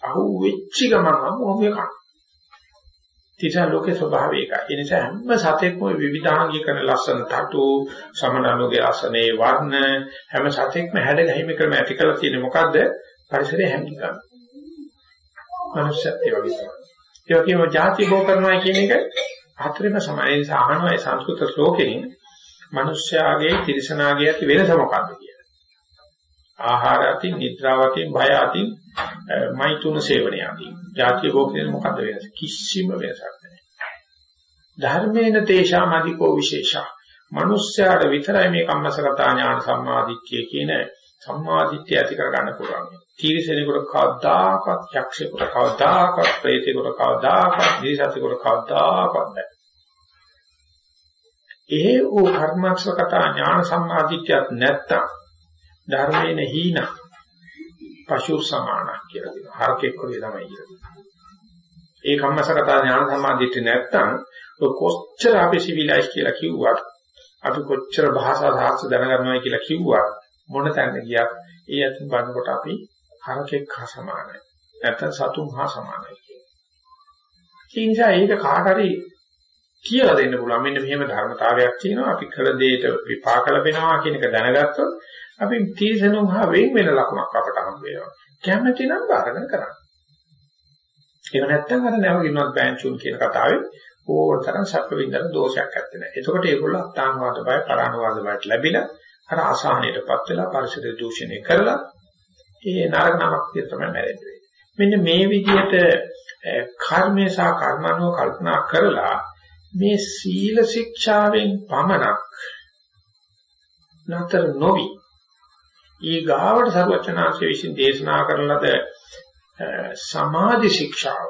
අහු වෙච්ච ගමන් මොහොමේ කන තිසා ලෝකේ ස්වභාවය ඒකයි ඒ නිසා හැම සතෙක්ම විවිධාංගීකරණ ලස්සන තටු සමනලෝගේ ආසනේ වර්ණ හැම සතෙක්ම හැඩ ගැහිම ක්‍රම ඇති කරලා තියෙන්නේ මොකද්ද? පරිසරය හැංගි ගන්න මනුෂ්‍යත් ඒ වගේ තමයි. ඒ වගේම ಜಾති භෝ කරනවා කියන එක හතරෙම සමානයි නිසා අහනවා ඒ සංස්කෘත ශ්ලෝකෙකින් මිනිස්යාගේ තිරසනාගේ ඇති වෙනස මොකක්ද කියලා. ආහාර අතින්, නිද්‍රාව අතින්, බය අතින්, මෛතුන සේවනය අතින්. ජාතිය භෝගයෙන් මොකද්ද වෙනස? කිසිම වෙනසක් නැහැ. ධර්මේන තේෂා මදිකෝ විශේෂා. මිනිස්යාට විතරයි මේ කම්මසගතා ඥාන සම්මාදිට්ඨිය කියන සම්මාදිට්ඨිය ඇති කර ගන්න පුළුවන්. තීරසෙනෙකුට කවදාකවත් යක්ෂයෙකුට කවදාකවත් ප්‍රේතයෙකුට කවදාකවත් නිසතියෙකුට කවදාකවත් බෑ. ඒ ඕ කර්මක්ෂකත ඥාන සම්මාදිට්ඨියක් නැත්තම් ධර්මේන හීන පශු සමාන කියලා කියනවා. හරකෙක් වගේ තමයි කියන්නේ. ඒ කම්මසකත ඥාන සම්මාදිට්ඨිය නැත්තම් කොච්චර අපි සිවිලයිස් කියලා කිව්වත් අපි කොච්චර භාෂා සාක්ෂි දැනගන්නවයි කියලා කිව්වත් මොන තැනද ගියත් ඒ අතින් බලනකොට අපි හරකෙක් හා සමානයි. නැත්නම් සතුන් හා සමානයි කියන්නේ. ඒ නිසා ඒක කාට හරි කියලා දෙන්න පුළුවන්. මෙන්න මෙහෙම ධර්මතාවයක් තියෙනවා. අපි කළ දෙයට විපාක ලැබෙනවා කියන එක දැනගත්තොත් අපි තීසනුම් හා වෙන් වෙන ලකුණක් අපට හම් වෙනවා. කැමැති නම් බාරගෙන කරන්න. ඒක නැත්තම් අර නැවගිනවත් බෑන්චුන් කියන කතාවේ ඕතරම් සැප විඳන දෝෂයක් නැත්තේ නෑ. එතකොට ඒගොල්ලෝ අත්තානුවාද බය, පරානුවාද බයට ලැබිලා අර අසහනයටපත් වෙලා පරිසර දූෂණය කරලා ඒ නරක නමක් විදිහට තමයි මැරෙන්නේ. මෙන්න මේ විදිහට කර්මය සහ කර්මano කල්පනා කරලා මේ සීල ශික්ෂාවෙන් පමණක් නතර නොවි ඊගාවට සරුවචනාංශයේ විසින් දේශනා කරන ලද සමාධි ශික්ෂාව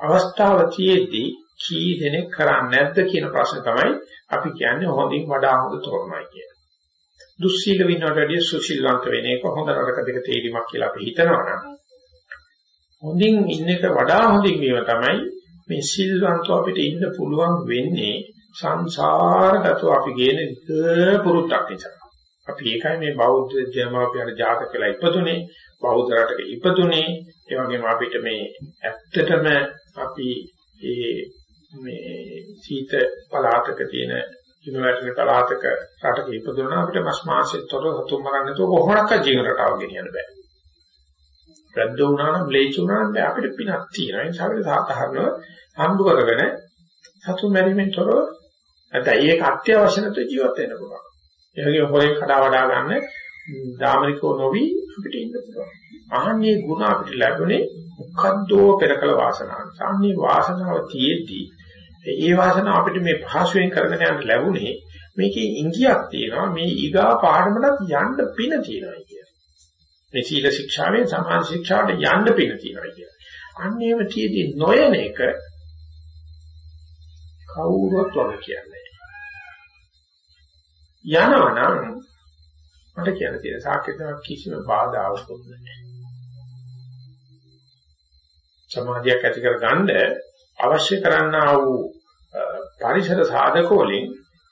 අවස්ථාව තියේදී කී දෙනෙක් කරන්නේ නැද්ද කියන ප්‍රශ්නේ තමයි අපි කියන්නේ හොඳින් වඩා හොඳ තෝරනයි කියන. දුස්සීල විනෝඩ වැඩි සුශීලවන්ත වෙන එක හොඳ නරක දෙක තේරීමක් කියලා අපි හිතනවා නම් හොඳින් ඉන්න එක වඩා හොඳින් වීම තමයි මේ සිල්වන්තව අපිට ඉන්න පුළුවන් වෙන්නේ සංසාරගතව අපි ගේන පුරුද්දක් නිසා. අපි ඒකයි මේ බෞද්ධ ජනමාපියන ජාතක වෙලා ඉපදුනේ බෞද්ධ රටක ඉපදුනේ ඒ වගේම අපිට මේ ඇත්තටම අපි ඒ මේ සීත පළාතක තියෙන යුනිවර්සිටි පළාතක රටක ඉපදුනා අපිට මස් මාසෙතර හතුම් මරන්න තෝ කොහොමද ජීවන රටාව ගෙනියන්න බෑ. රද්ද වුණා නම් ලේචි වුණා නම් අපිට පිනක් තියෙනවා. ඒ නිසා අපිට සාධාරණව හම්බ කරගෙන සතුම් මැරීමෙන් තොරව නැත්නම් ඒක අත්‍යවශ්‍ය නැතුව ජීවත් වෙන්න පුළුවන්. ඒ වගේම හොරෙන් කඩා වඩා ගන්න දාමරිකෝ නොවි අපිට ඉන්න පුළුවන්. ආන්නේ ගුණ අපිට ලැබුණේ මොකද්දෝ පෙරකල වාසනාව. ආන්නේ වාසනාව තියෙද්දී ඒ වාසනාව අපිට මේ පහසුවෙන් කරගෙන යන්න ලැබුණේ මේකේ ඉංගියක් තියෙනවා මේ ඊගා පාඩමකට යන්න පින තියෙනවා කියන්නේ. මේ සීල ශික්ෂාවෙන් සමාධි ශික්ෂාවට යන්න පින තියෙනවා කියන්නේ. අන්නේම තියදී නොයන එක කවුරුත් වගේ කියන්නේ. යනවනම් මට කියන්න තියෙන සාකච්ඡාවක් කිසිම බාධාවක් නැහැ. සමාධියක් ඇති කරගන්න අවශ්‍ය කරන්නා වූ පරිසර සාධක වලින්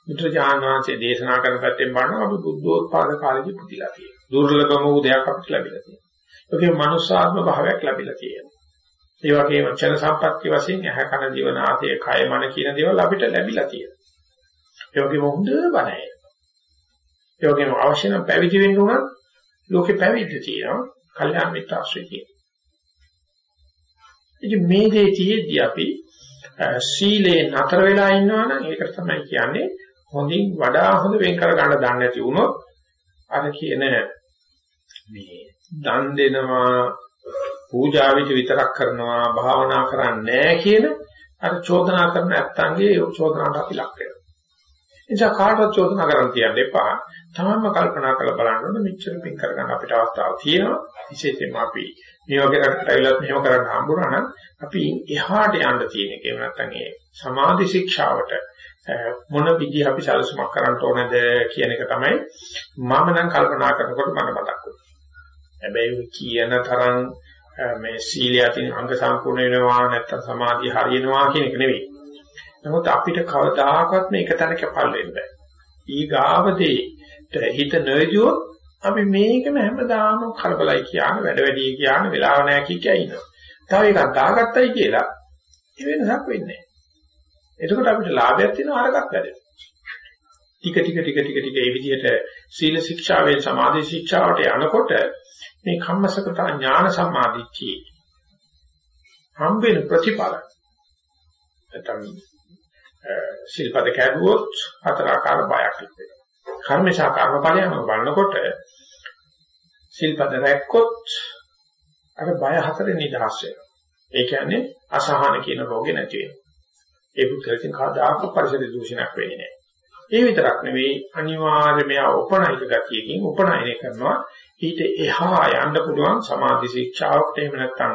බුදුජානක වහන්සේ දේශනා කරන පැත්තෙන් බලනවා අපි බුද්ධෝත්පාද කාලෙදි පුතිලා තියෙනවා. දුර්ලභම වූ දෙයක් අපිට ලැබිලා තියෙනවා. ඒකේ මනුෂ්‍යාත්ම භාවයක් ලැබිලා තියෙනවා. ඒ වගේම චන සම්පත්‍ය වශයෙන් ඇහ කන දිව නාසය කය මන කියන දේවල් අපිට ලැබිලා තියෙනවා. ඒ වගේම හොඳ බණයි. ඒ වගේම අවශ්‍ය නම් පැවිදි වෙන්න උනත් ලෝකේ පැවිදි තියෙනවා. කල්යාණ මිත්‍ර ආශ්‍රය තියෙනවා. ඉතින් මේ දේ තියෙද්දි අපි සීලේ නතර වෙලා ඉන්නවනම් ඒකට තමයි කියන්නේ හොඳින් වඩා හොඳ වෙන් කර ගන්න දන්නේ නැති වුණොත් අර කියන මේ දන් දෙනවා පූජා විතරක් කරනවා භාවනා කරන්නේ කියන අර චෝදනා කරන ඇත්තන්ගේ චෝදනාවට අපි ලක් වෙනවා. එනිසා කාටවත් චෝදනා කරන්න තියන්න එපා. තමන්ම කල්පනා කරලා බලන්න ඕනේ මෙච්චර පින් කරගන්න අපිට අවස්ථාවක් තියෙනවා. විශේෂයෙන්ම අපි මේ වගේ රටකට ඇවිල්ලා මෙහෙම කරන්න හම්බුනා නම් අපි එහාට යන්න තියෙන එක. එහෙම නැත්නම් ඒ සමාධි ශික්ෂාවට මොන විදිහ අපි සැලසුමක් කරන්න ඕනද කියන එක තමයි මම නම් කල්පනා කරනකොට මම මතක් වෙන්නේ. හැබැයි කියන තරම් මේ සීලය අතින් අංග සම්පූර්ණ වෙනවා නැත්නම් සමාධිය හරියනවා කියන එක නෙවෙයි. නමුත් අපිට කවදාකවත් මේක තැනක පල් වෙන්න බෑ. ඊගාවදී හිත නොයදුවොත් අපි මේකම හැමදාම කලබලයි කියන වැඩ වැඩි කියන වෙලාව නැහැ කිය කිය ඉන්නවා. තව එකක් දාගත්තයි කියලා ඒ වෙනසක් වෙන්නේ නැහැ. එතකොට අපිට ලාභයක් තියෙනවා අරකට වැඩෙනවා. ටික ටික ටික ටික ටික මේ විදිහට සීල ශික්ෂාවෙන් සමාධි ශික්ෂාවට යනකොට මේ කම්මසකතා ඥාන සම්මාදිච්චි හම්බෙන ප්‍රතිඵල නැත්නම් ශිල්පද කැඩුවොත් හතර ආකාර බයක් ඉපදෙනවා. කර්මශා කර්ම ඵලයන් බලනකොට ශිල්පද රැක්කොත් අර බය හතරේ නිදහස් වෙනවා. ඒ කියන්නේ අසහන කියන රෝගේ නැති වෙනවා. ඒ පුත්‍රයන් කවදාක පරිසර දූෂණයක් වෙන්නේ නැහැ. ඒ විතරක් නෙවෙයි අනිවාර්යයෙන්ම උපනයික ගතියකින් උපනයනය කරනවා ඊට එහා යන්න පුළුවන් සමාධි ශික්ෂාවට එහෙම නැත්නම්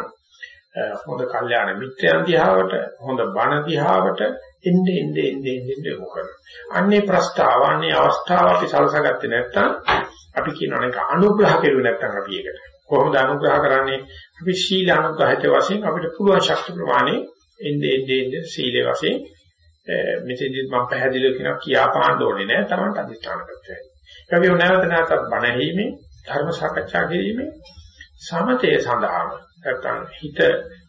හොඳ කල්යාණ මිත්‍රයන් දිහාවට හොඳ බණ දිහාවට එන්නේ එන්නේ එන්නේ එන්නේ මොකද අන්නේ ප්‍රස්තාව අන්නේ අවස්ථාව අපි සලසගත්තේ නැත්නම් අපි කියනවා නේද? අනුග්‍රහ කෙරුවේ නැත්නම් අපි ඒකට. කොහොමද අනුග්‍රහ කරන්නේ? අපි සීල අනුග්‍රහිත වශයෙන් අපිට පුළුවන් ශක්ති ප්‍රමාණය එන්නේ එන්නේ එන්නේ සීලේ වශයෙන් මෙතෙන්දි මම පැහැදිලිව කියනවා කියා පාන්න ඕනේ නෑ Tamanට අධිෂ්ඨාන කරගන්න. ඒ වගේම නැවත නැවතත් බණ ඇහිීමේ ධර්ම සාකච්ඡා කිරීමේ සමතය සඳහාම නැත්නම් හිත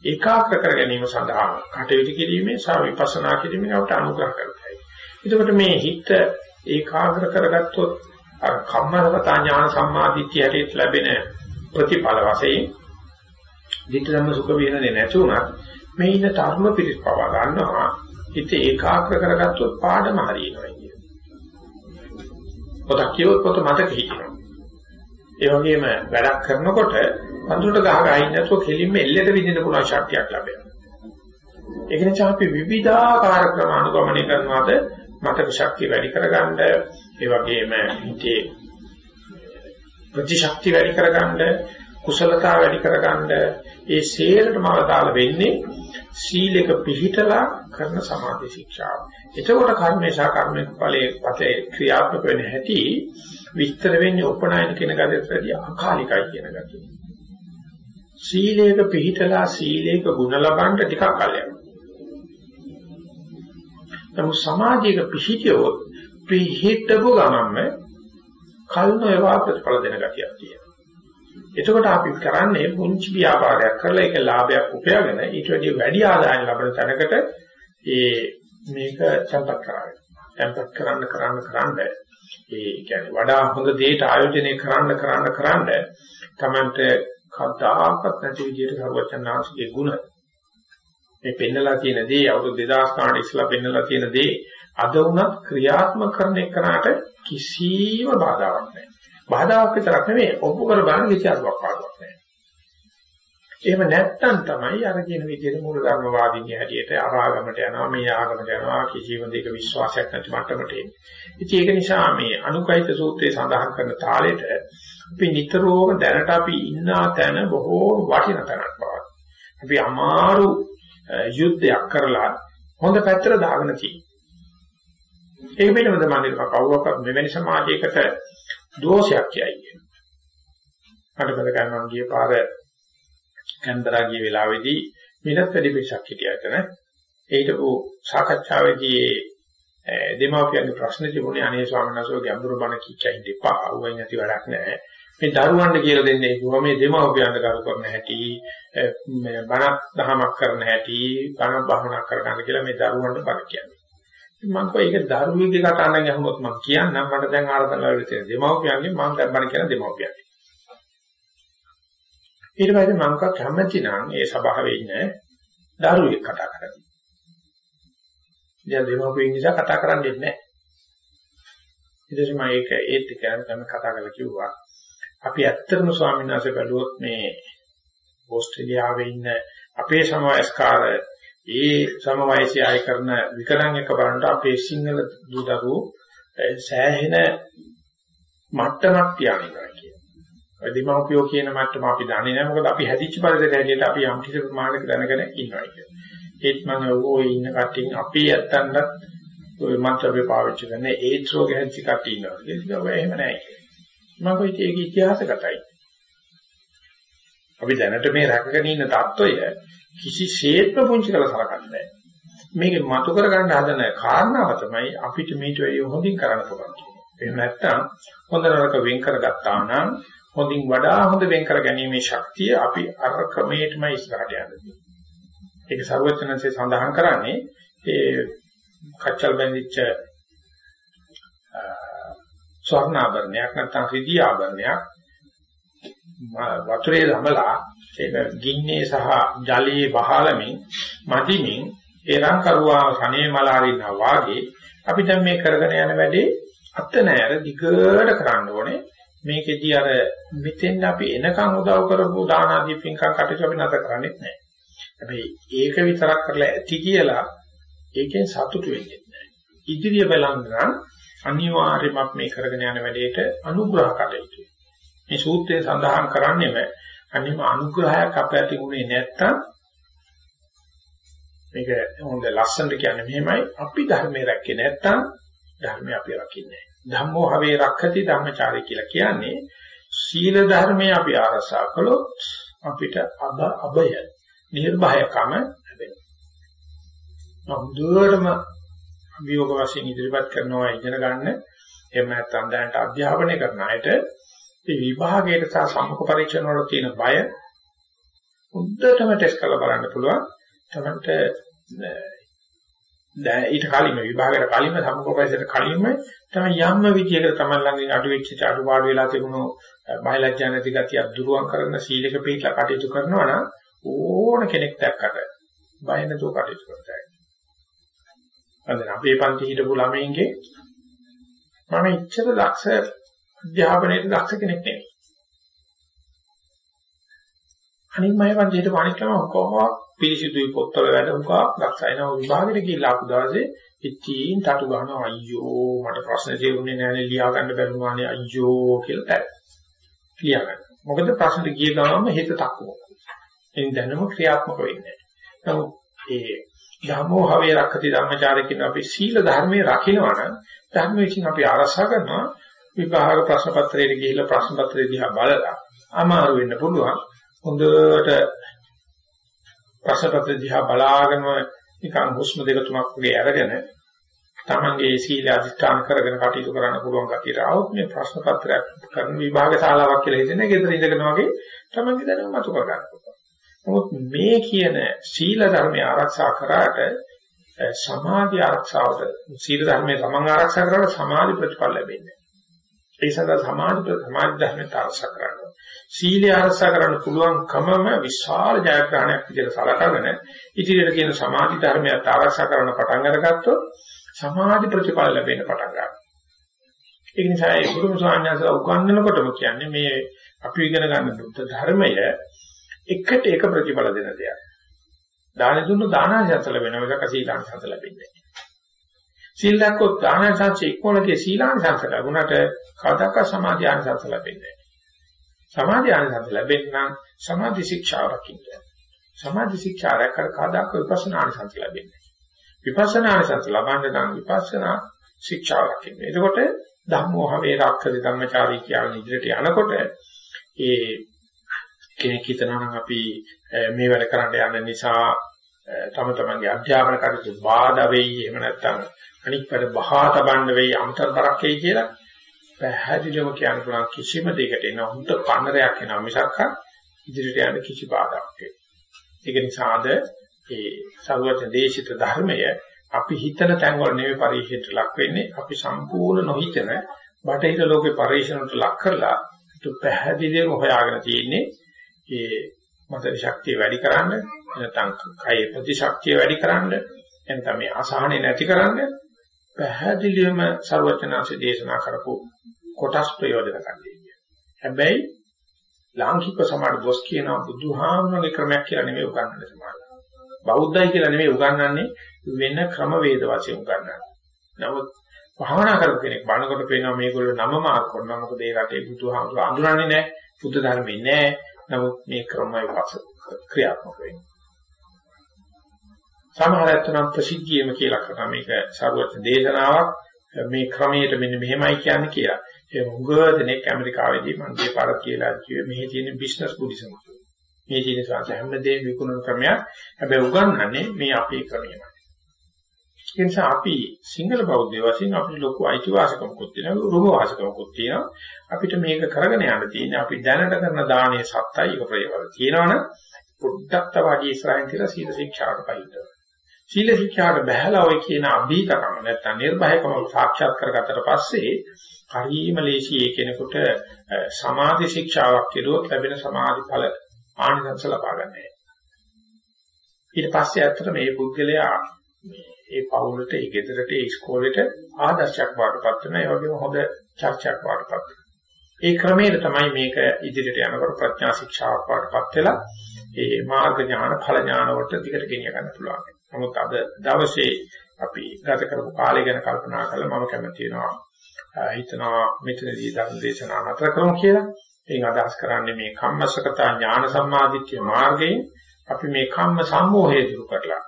ඒකාග්‍ර කර ගැනීම සඳහා කටයුතු කිරීමේ සහ විපස්සනා කිරීමේ අපට අනුග්‍රහ කරතයි. එතකොට මේ හිත ඒකාග්‍ර කරගත්තොත් අර කම්මසගත ඥාන සම්මාදිට්ඨිය හැටියට ලැබෙන ප්‍රතිඵල වශයෙන් ධිට්ඨ ධම්ම සුඛ විහරණේ නැති උනත් මේ ඉන්න ධර්ම පිරිස් පවා ගන්නවා හිත ඒකාග්‍ර කරගත්තොත් පාඩම හරියනවා කියන්නේ. පොතක් කියවොත් පොත මතක හිටිනවා. ඒ වගේම වැඩක් කරනකොට වඳුරට ගහ ගහින් නැතුව කෙලින්ම එල්ලෙට විදින්න පුළුවන් ශක්තියක් ලැබෙනවා. ඒක නිසා අපි විවිධාකාර ක්‍රම අනුගමනය කරනවාද මතක ශක්තිය වැඩි කරගන්න ඒ වගේම හිතේ ප්‍රතිශක්තිය වැඩි කරගන්න කුසලතා වැඩි කරගන්න ඒ සේරටම අවදාල වෙන්නේ සීලෙක පිහිටලා කරන සමාධි ශික්ෂාව. එතකොට කර්මේ සහ කර්මේ ඵලයේ පතේ ක්‍රියාත්මක වෙන හැටි විස්තර වෙන්නේ උපනායන කියන ගදෙටදී අකාලිකයි කියන ගතිය. සීලයක පිහිටලා සීලයක ගුණ ලබන්න ටිකක් කල් යනවා. නමුත් සමාජයක පිහිටියොත් පිහිටපු ගමන්ම කල් නොයවා ප්‍රතිඵල දෙන ගතියක් තියෙනවා. එතකොට අපි කරන්නේ පුංචි ව්‍යාපාරයක් කරලා ඒක ලාභයක් උපයාගෙන ඊට වැඩිය වැඩි ආදායම් ලබන තැනකට ඒ මේක සම්පත් කරගන්න. සම්පත් කරන්න කරන්න කරන්න ඒ කියන්නේ වඩා හොඳ දෙයට ආයෝජනය කරන්න කරන්න කරන්න තමන්ට කවදාකවත් නැති විදිහට සර්වචන්නාංශයේ ගුණ මේ පෙන්නලා තියෙන දේ අවුරුදු 2000 ගානක් ඉස්සලා පෙන්නලා තියෙන දේ අද වුණත් ක්‍රියාත්මක කරන එකනට කිසිම බාධාවක් නැහැ. බාධාවක් විතරක් නෙවෙයි ඔප්පු කර බලන විචාරයක් පාඩුවක් නැහැ. එහෙම නැත්තම් තමයි අර කියන විදිහට මූලධර්මවාදීන් හැටියට අරාගමට යනවා මේ ආගමට යනවා කිසිම දෙයක විශ්වාසයක් නැති මට්ටමට එන්නේ. ඉතින් ඒක නිසා මේ අනුකයිත සූත්‍රයේ සඳහන් කරන තාලෙට අපි නිතරම දැනට අපි ඉන්නා තැන බොහෝ වටිනා තැනක් බව. අපි අමාරු යුද්ධයක් කරලා හොඳ පැත්තට දාගෙන තියෙනවා. ඒක පිළිබඳව මම කවුරක්වත් මෙවැනි සමාජයකට දෝෂයක් කියයි කියනවා. මට මතකයි මම ගිය පාර කන්දරා ගිය වෙලාවේදී මිලත් වැඩි පිටසක් හිටියා එතන. ඒකෝ සාකච්ඡාවේදී දෙමාපියන්ගේ ප්‍රශ්න තිබුණේ අනේ ස්වාමීන් වහන්සේ ගැඹුරු බණ කිච්චයි දෙපා අවුයි නැති වැඩක් නැහැ. මේ දරුවන්ට කියලා දෙන්නේ කොහොම මේ දෙමාපියන්ට කරු කරන හැටි මේ බණක් දහමක් කරන හැටි බණ භාවනා කරගන්න කියලා මේ දරුවන්ට බණ කියන්නේ. මම කෝ ඒක දරුවෙක්ගේ කතාවක් අහුනොත් මම කියන්නම් මට දැන් ආරතන වල තියෙන දෙමාපියන්ගේ මම දැන් බණ කියන දෙමාපියන්ගේ. ඊට පස්සේ මම කව කැමැති නම් ඒ සභාවේ ඉන්න දරුවෙක් කතා කරන්නේ. දැන් දෙමාපියන් නිසා කතා කරන්නේ නැහැ. ඊට පස්සේ මම ඒක ඒත් කියන තමයි කතා කරලා කිව්වා. අපි ඇත්තටම ස්වාමීන් වහන්සේ බැලුවොත් මේ ඕස්ට්‍රේලියාවේ ඉන්න අපේ සමාජස්කාර ඒ සම වයසේ ආය කරන විකලං එක බලනකොට අපේ සිංහල දූ දරුවෝ සෑහෙන මට්ටමක් තියාගෙන කියනවා. දෙමව්පියෝ කියන මට්ටම අපි දන්නේ නැහැ. මොකද අපි හැදිච්ච පරිසරය හැටියට අපි යම් කිසි ප්‍රමාණයක දැනගෙන ඉන්නවා කියන්නේ. ඒත් මම ඔය ඉන්න කට්ටියන් අපේ ඇත්තන්ට ඔය මන්ත්‍රය පාවිච්චි කරන ඒඩ්ස් රෝගය හැදිච්ච කට්ටිය ඉන්නවා. ඒක ඔය එහෙම නැහැ. මම කොයි තේක ඉතිහාසගතයි. අපි දැනට මේ රැකගෙන ඉන්න தত্ত্বය කිසිසේත්ම පුංචි කරලා සලකන්නේ නැහැ. මේක මතු කරගන්න හදන කාරණාව තමයි අපිට මේට වැඩි හොඳින් කරන්න පුළුවන් කියන්නේ. එහෙම නැත්නම් හොඳ නරක වෙන් කරගත්තා නම් හොඳින් වඩා හොඳ වෙන් කර ගැනීමේ ශක්තිය අපි අර ක්‍රමයටමයි ඉස්සරහට යන්නේ. ඒක ਸਰවඥන්සේ සඳහන් කරන්නේ ඒ කච්චල් බැඳිච්ච ස්වර්ණාභරණයක් නැත්නම් රිදී ආභරණයක් වතුරේ ළමලා ඒක ගින්නේ සහ ජලයේ බහලමින් මදිමින් එරන් කරුවා සනේ මලාරිනා වාගේ අපි දැන් මේ කරගෙන යන වැඩේ අත නෑර දිගට කරන්න ඕනේ මේකෙදී අර මෙතෙන් අපි එනකන් උදව් කරපු දාන ආදී පින්කම් කටයුතු අපි නැත කරන්නේ නැහැ. හැබැයි ඒක විතරක් කරලා ඇති කියලා ඒකෙන් සතුටු වෙන්නේ නැහැ. ඉදිරිය බලන්න නම් අනිවාර්යයෙන්ම මේ කරගෙන යන වැඩේට අනුග්‍රහ කටයුතු. මේ සූත්‍රයේ සඳහන් කරන්නේම අනිම අනුග්‍රහයක් අප ඇති උනේ නැත්තම් මේක හොඳ ලස්සනට කියන්නේ මෙහෙමයි අපි ධර්මයේ රැකේ නැත්තම් ධර්මය අපි රකින්නේ ධම්මෝ හවේ රක්ඛති ධම්මචාරය කියලා කියන්නේ සීල ධර්මයේ අපි ආරසා කළොත් අපිට අබ අබය නිර්භයකම ලැබෙනවා. හොඳටම අභියෝග වශයෙන් ඉදිරිපත් කරනවා ඉගෙන ගන්න එහෙම නැත්නම් දැනට අධ්‍යාපනය කරන අයට මේ විභාගයට සහ සම්මුඛ පරීක්ෂණ වල තියෙන බය හොඳටම ටෙස්ට් කරලා බලන්න පුළුවන්. තමන්ට දැන් ඊට කලින් විභාගයට කලින්ම සම්මුඛ පරීක්ෂණයට කලින්ම තමයි යම්ම විදියකට තමන් ළඟින් අඩු වෙච්ච අඩුපාඩු වෙලා තිබුණු බයලජ්ජා නැති ගතිය දුරුවන් කරන සීලක පිළිලා කටයුතු කරනවා නම් ඕන කෙනෙක් දැක්කට බය නැතුව කටයුතු කරතයි. අද අපේ පන්ති හිටපු ළමයින්ගේ මම ඉච්ඡත දක්ෂ අධ්‍යාපනයේ දක්ෂ කෙනෙක් නෙවෙයි. අනිත් මම වන්දියට අනිත් ළම කොහොම පිළිසිදුයි පොත්වල වැඩ උකා දක්ෂයි නෝ විභාගෙට ගිහිල්ලා ආපු දවසේ ඉතින් තටු ගන්නවා අයියෝ මට ප්‍රශ්න තේරුන්නේ නැහැනේ ලියා ගන්න බැරුණානේ අයියෝ කියලා තැත්. ලියා ගන්න. මොකද ප්‍රශ්නට ගිය ගමන්ම හිත තක්කුව. එයින් දැනම ක්‍රියාත්මක වෙන්නේ නැහැ. නමුත් ඒ ධම්මෝ හවේ රක්ඛති ධම්මචාරය කියන අපි සීල ධර්මයේ රකින්නවා නම් ධර්ම විශ්ින් අපි ආරක්ෂා කරනවා විභාග ප්‍රශ්න පත්‍රයට ගිහිල්ලා ප්‍රශ්න පත්‍රය දිහා බලලා අමාරු වෙන්න පුළුවන්. හොඳට ප්‍රශ්න පත්‍රය දිහා බලාගෙන නිකන් හුස්ම දෙක තුනක් වගේ අරගෙන තමන්ගේ සීල අධිෂ්ඨාන කරගෙන කටයුතු කරන්න පුළුවන් කතියට આવොත් මේ ප්‍රශ්න පත්‍රයක් කරන විභාග ශාලාවක් කියලා හිතන්නේ ගෙදර ඉඳගෙන වගේ තමන්ගේ දැනුම මතු කර ගන්න පුළුවන්. නමුත් මේ කියන සීල ධර්මය ආරක්ෂා කරාට සමාධි ආරක්ෂාවට සීල ධර්මයේ සමන් ආරක්ෂා කරාට සමාධි ප්‍රතිඵල ලැබෙන්නේ. ඒ සඳහා සමාධි සමාධි ධර්මයට ආරක්ෂා කරනවා. සීලය ආරක්ෂා කරන්න පුළුවන්කමම විශාල ජයග්‍රහණයක් විදිහට සලකගෙන ඉදිරියට කියන සමාධි ධර්මයට ආරක්ෂා කරන පටන් අරගත්තොත් සමාධි ප්‍රතිඵල ලැබෙන්න පටන් ගන්නවා. ඒ නිසා ඒ ගුරුම සාඥාසලා උගන්වනකොටම කියන්නේ මේ අපි ඉගෙන ගන්න බුද්ධ ධර්මය එකට එක ප්‍රතිඵල දෙන දෙයක්. දාන දුන්න දානාංශය ලැබෙනවා මිසක සීලාංශය ලැබෙන්නේ නැහැ. සීල් දැක්කොත් දානාංශය ඉක්මනට සීලාංශය ලැබුණට කවදාක සමාධි ආංශය ලැබෙන්නේ නැහැ. සමාධි ආංශය ලැබෙන්න නම් සමාධි ශික්ෂාවක් ඉන්නේ. සමාධි ශික්ෂා රැකර කවදාක විපස්සනා ආංශය ලැබෙන්නේ විපස්සනා ආංශය ලබන්න නම් විපස්සනා ශික්ෂාවක් ඉන්නේ. එතකොට ධම්මෝ හවේ රාක්ෂති ධම්මචාරී කියන ඉදිරියට යනකොට ඒ කෙනෙක් හිතනවා නම් අපි මේ වැඩ කරන්න යන නිසා තම තමන්ගේ අධ්‍යාපන කටයුතු බාධා වෙයි එහෙම නැත්නම් අනික් වැඩ බහා තබන්න වෙයි අමතර බරක් වෙයි කියලා පැහැදිලිවම කියන්න පුළුවන් කිසිම දෙයකට එන හුඳ පන්නරයක් එනවා මිසක් ඉදිරියට යන්න කිසි බාධාවක් වෙන්නේ. ඒක නිසාද ඒ සරුවත දේශිත ධර්මය අපි හිතන තැන් වල නෙවෙයි පරිශීලනයට ලක් වෙන්නේ අපි සම්පූර්ණ නොහිතන බටහිර ලෝකේ පරිශීලනයට ලක් කරලා පැහැදිලිවම හොයාගෙන තියෙන්නේ ඒ මතක ශක්තිය වැඩි කරන්න නැත්නම් කය ප්‍රතිශක්තිය වැඩි කරන්න එතන මේ අසහනෙ නැති කරන්න පැහැදිලිවම ਸਰවචනාංශ දේශනා කරපු කොටස් ප්‍රයෝජන ගන්න. හැබැයි ලාංකික සමාජ දොස් කියන බුදුහාමුදුරගේ ක්‍රමයක් කියලා නෙමෙයි උගන්වන්නේ සමාජ. බෞද්ධයි කියලා නෙමෙයි උගන්වන්නේ වෙන ක්‍රම වේද වශයෙන් උගන්වන්නේ. නමුත් භාවනා කරපු කෙනෙක් බණකොට පේනවා මේගොල්ලෝ නම මාර්ක කරනවා මොකද ඒ රටේ බුදුහාමුදුර අඳුරන්නේ නැහැ බුද්ධ ධර්මේ නැහැ නමුත් මේ ක්‍රමයි පස ක්‍රියාත්මක වෙන්නේ. සමහර අතනම් ප්‍රසිද්ධියම කියලා කරා මේක සර්වඥ දේශනාවක් මේ ක්‍රමයට මෙන්න මෙහෙමයි කියන්නේ කියලා. ඒ මුගව දෙනෙක් ඇමරිකාවේදී මම මේ පාර කියලා කිව්වේ මෙහි තියෙන බිස්නස් බුද්දිසම. මේ තියෙන සාස හැමදේම විකුණන ක්‍රමයක්. හැබැයි උගන්වන්නේ මේ අපේ ක්‍රමයමයි. ඒ නිසා අපි සිංහල බෞද්ධ වශයෙන් අපිට ලොකු අයිතිවාසිකමකුත් තියෙනවා රුම වාසිකමකුත් තියෙනවා අපිට මේක කරගෙන යන්න තියෙන්නේ අපි දැනට කරන දානයේ සත්‍යයි එක ප්‍රයවල තියෙනවනම් පොඩ්ඩක් තව අඩි ඉස්සරහින් තියලා සීල ශික්ෂාවට පයින්නවා සීල ශික්ෂාවට බහැලා ඔය කියන අභීතකම නැත්තම් නිර්භයකම සාක්ෂාත් කරගත්තට පස්සේ හරිම ලේසි ඒ කෙනෙකුට සමාධි ශික්ෂාවක් කෙරුවොත් ලැබෙන සමාධි ඵල ආනිසංස ලබා ගන්න. ඊට පස්සේ ඇත්තට මේ පුද්ගලයා ඒ පවුලට, ඒ ගෙදරට, ඒ ඉස්කෝලේට ආදර්ශයක් වඩපත් වෙන, ඒ වගේම හොඳ චර්චාවක් වඩපත් වෙනවා. ඒ ක්‍රමයට තමයි මේක ඉදිරියට යනකොට ප්‍රඥා ශික්ෂාවක් වඩපත් වෙලා ඒ මාර්ග ඥාන, ඵල ඥාන වලට දිගට ගෙනිය ගන්න පුළුවන්. නමුත් අද දවසේ අපි ගත කරපු කාලය ගැන කල්පනා කරලා මම කැමති වෙනවා හිතනවා මෙතනදී ධර්ම දේශනා නතර කරමු කියලා. එයින් අදහස් කරන්නේ මේ කම්මසකතා ඥාන සම්මාදිට්ඨිය මාර්ගයෙන් අපි මේ කම්ම සම්මෝහය දුරු කරලා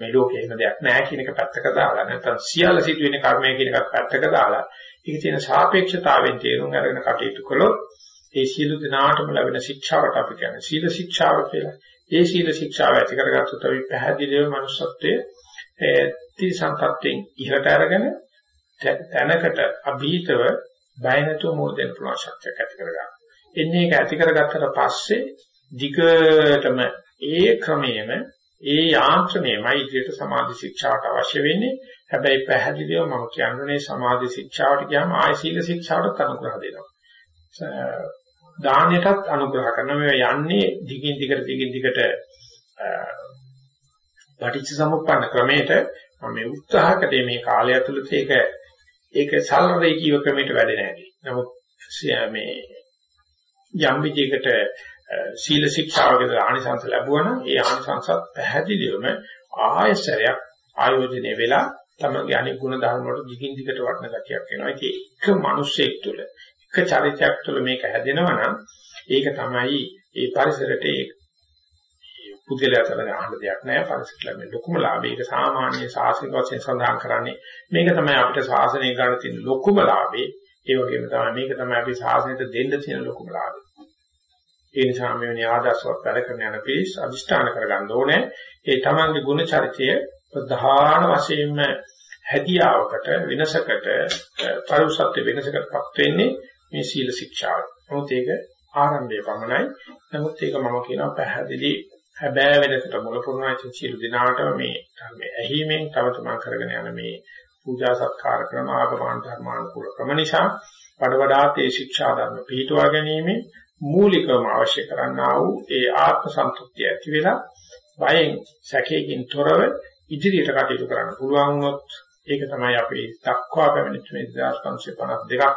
මේ ලෝකේ එහෙම දෙයක් නැහැ කියන එක පැත්තක දාලා නැත්නම් සියල්ල සිදුවෙන කර්මය කියන එකත් පැත්තක දාලා ඒක තියෙන සාපේක්ෂතාවෙන් තේරුම් අරගෙන කටයුතු කළොත් ඒ සීල දිනාටම ලැබෙන ශික්ෂාවට අපි කියන්නේ සීල ශික්ෂාව කියලා. ඒ සීල ශික්ෂාව ඇති කරගත්තොත් අපි පැහැදිලිව manussත්වයේ තිසංපත්තෙන් ඉහළට අරගෙන තැනකට අභීතව බය නැතුව මොදෙන් පුළුවන් ශක්තියක් ඇති කරගන්න. එන්නේ ඒක ඇති කරගත්තට පස්සේ දිගටම ඒ ක්‍රමයේම ඒ යාන්ත්‍රණයමයි ඉදිරියට සමාධි ශික්ෂාවට අවශ්‍ය වෙන්නේ. හැබැයි පැහැදිලිව මම කියන්නේ සමාධි ශික්ෂාවට ගියාම ආය සීල ශික්ෂාවටත් අනුග්‍රහ දෙනවා. දානෙටත් අනුග්‍රහ කරනවා. මේ යන්නේ දිගින් දිගට දිගින් දිගට පටිච්ච සමුප්පන්න ක්‍රමයට මම මේ උත්සාහ කළේ මේ කාලය ඇතුළත ඒක ඒක සරල රේඛීය ක්‍රමයට වැඩෙන්නේ නැහැ. නමුත් මේ යම් විදිහකට සීල ශික්ෂාවකද ආනිසංස ලැබුවා නම් ඒ ආනිසංසත් පැහැදිලිවම ආයසරයක් ආයෝජනය වෙලා තමගේ අනිත් ගුණ ධර්ම වලට දිගින් දිගට වටන ගතියක් එනවා. ඒක එක මිනිසෙක් තුළ එක චරිතයක් තුළ මේක හැදෙනවා නම් ඒක තමයි ඒ පරිසරයට ඒ පුද්ගලයා තරඟ අහන්න දෙයක් නෑ පරිසරයට ලැබෙන ලොකුම ලාභය. ඒක සාමාන්‍ය ශාසනික වශයෙන් සඳහන් කරන්නේ මේක තමයි අපිට ශාසනය ගන්න තියෙන ලොකුම ලාභේ. ඒ වගේම තමයි මේක තමයි අපි ශාසනයට දෙන්න තියෙන ලොකුම ලාභය. ඒ නිසා මෙවැනි ආදර්ශවත් වැඩ කරන යන පිළිස් අදිෂ්ඨාන කරගන්න ඕනේ. ඒ තමන්ගේ ගුණ චරිතය ප්‍රධාන වශයෙන්ම හැදියාවකට වෙනසකට පරිසත්‍ය වෙනසකටපත් වෙන්නේ මේ සීල ශික්ෂාව. නමුත් ඒක ආරම්භයේ පමණයි. නමුත් ඒක මම කියනවා පැහැදිලි හැබෑ වෙනසට මුල පුරණයි සියලු දිනාටම මේ ධර්මයේ ඇහිීමෙන් තම තමන් කරගෙන යන මේ පූජා සත්කාර ක්‍රම ආගමන ධර්මානුකූල ක්‍රම නිසා වඩ වඩාත් ඒ ශික්ෂා ධර්ම පිළිටුවා ගැනීම මූලිකවම අවශ්‍ය කරන්නා වූ ඒ ආත්ම සන්තුෂ්තිය ඇති වෙලා බයෙන් සැකයෙන් තොරව ඉදිරියට කටයුතු කරන්න පුළුවන් වුණොත් ඒක තමයි අපි දක්වා පැමිණෙච්ච මේ 2552ක්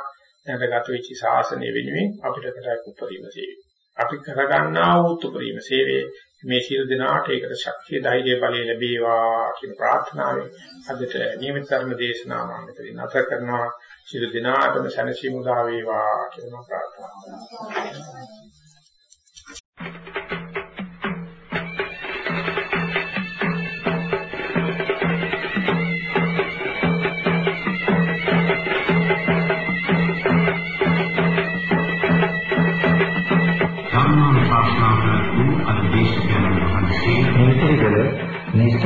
දැනගත වෙච්ච ශාසනය වෙනුවෙන් අපිට කරක් උපරිම සේවය. අපි කරගන්නා වූ උපරිම සේවයේ මේ සියලු දෙනාට ඒකට ශක්තිය ධෛර්ය බලය ලැබේවා කියන ප්‍රාර්ථනාවෙන් අදට නියමිත ධර්ම දේශනාව මම මෙතන නැතර කරනවා සියලු දෙනාටම සැනසීම උදා වේවා කියලා ප්‍රාර්ථනා කරනවා.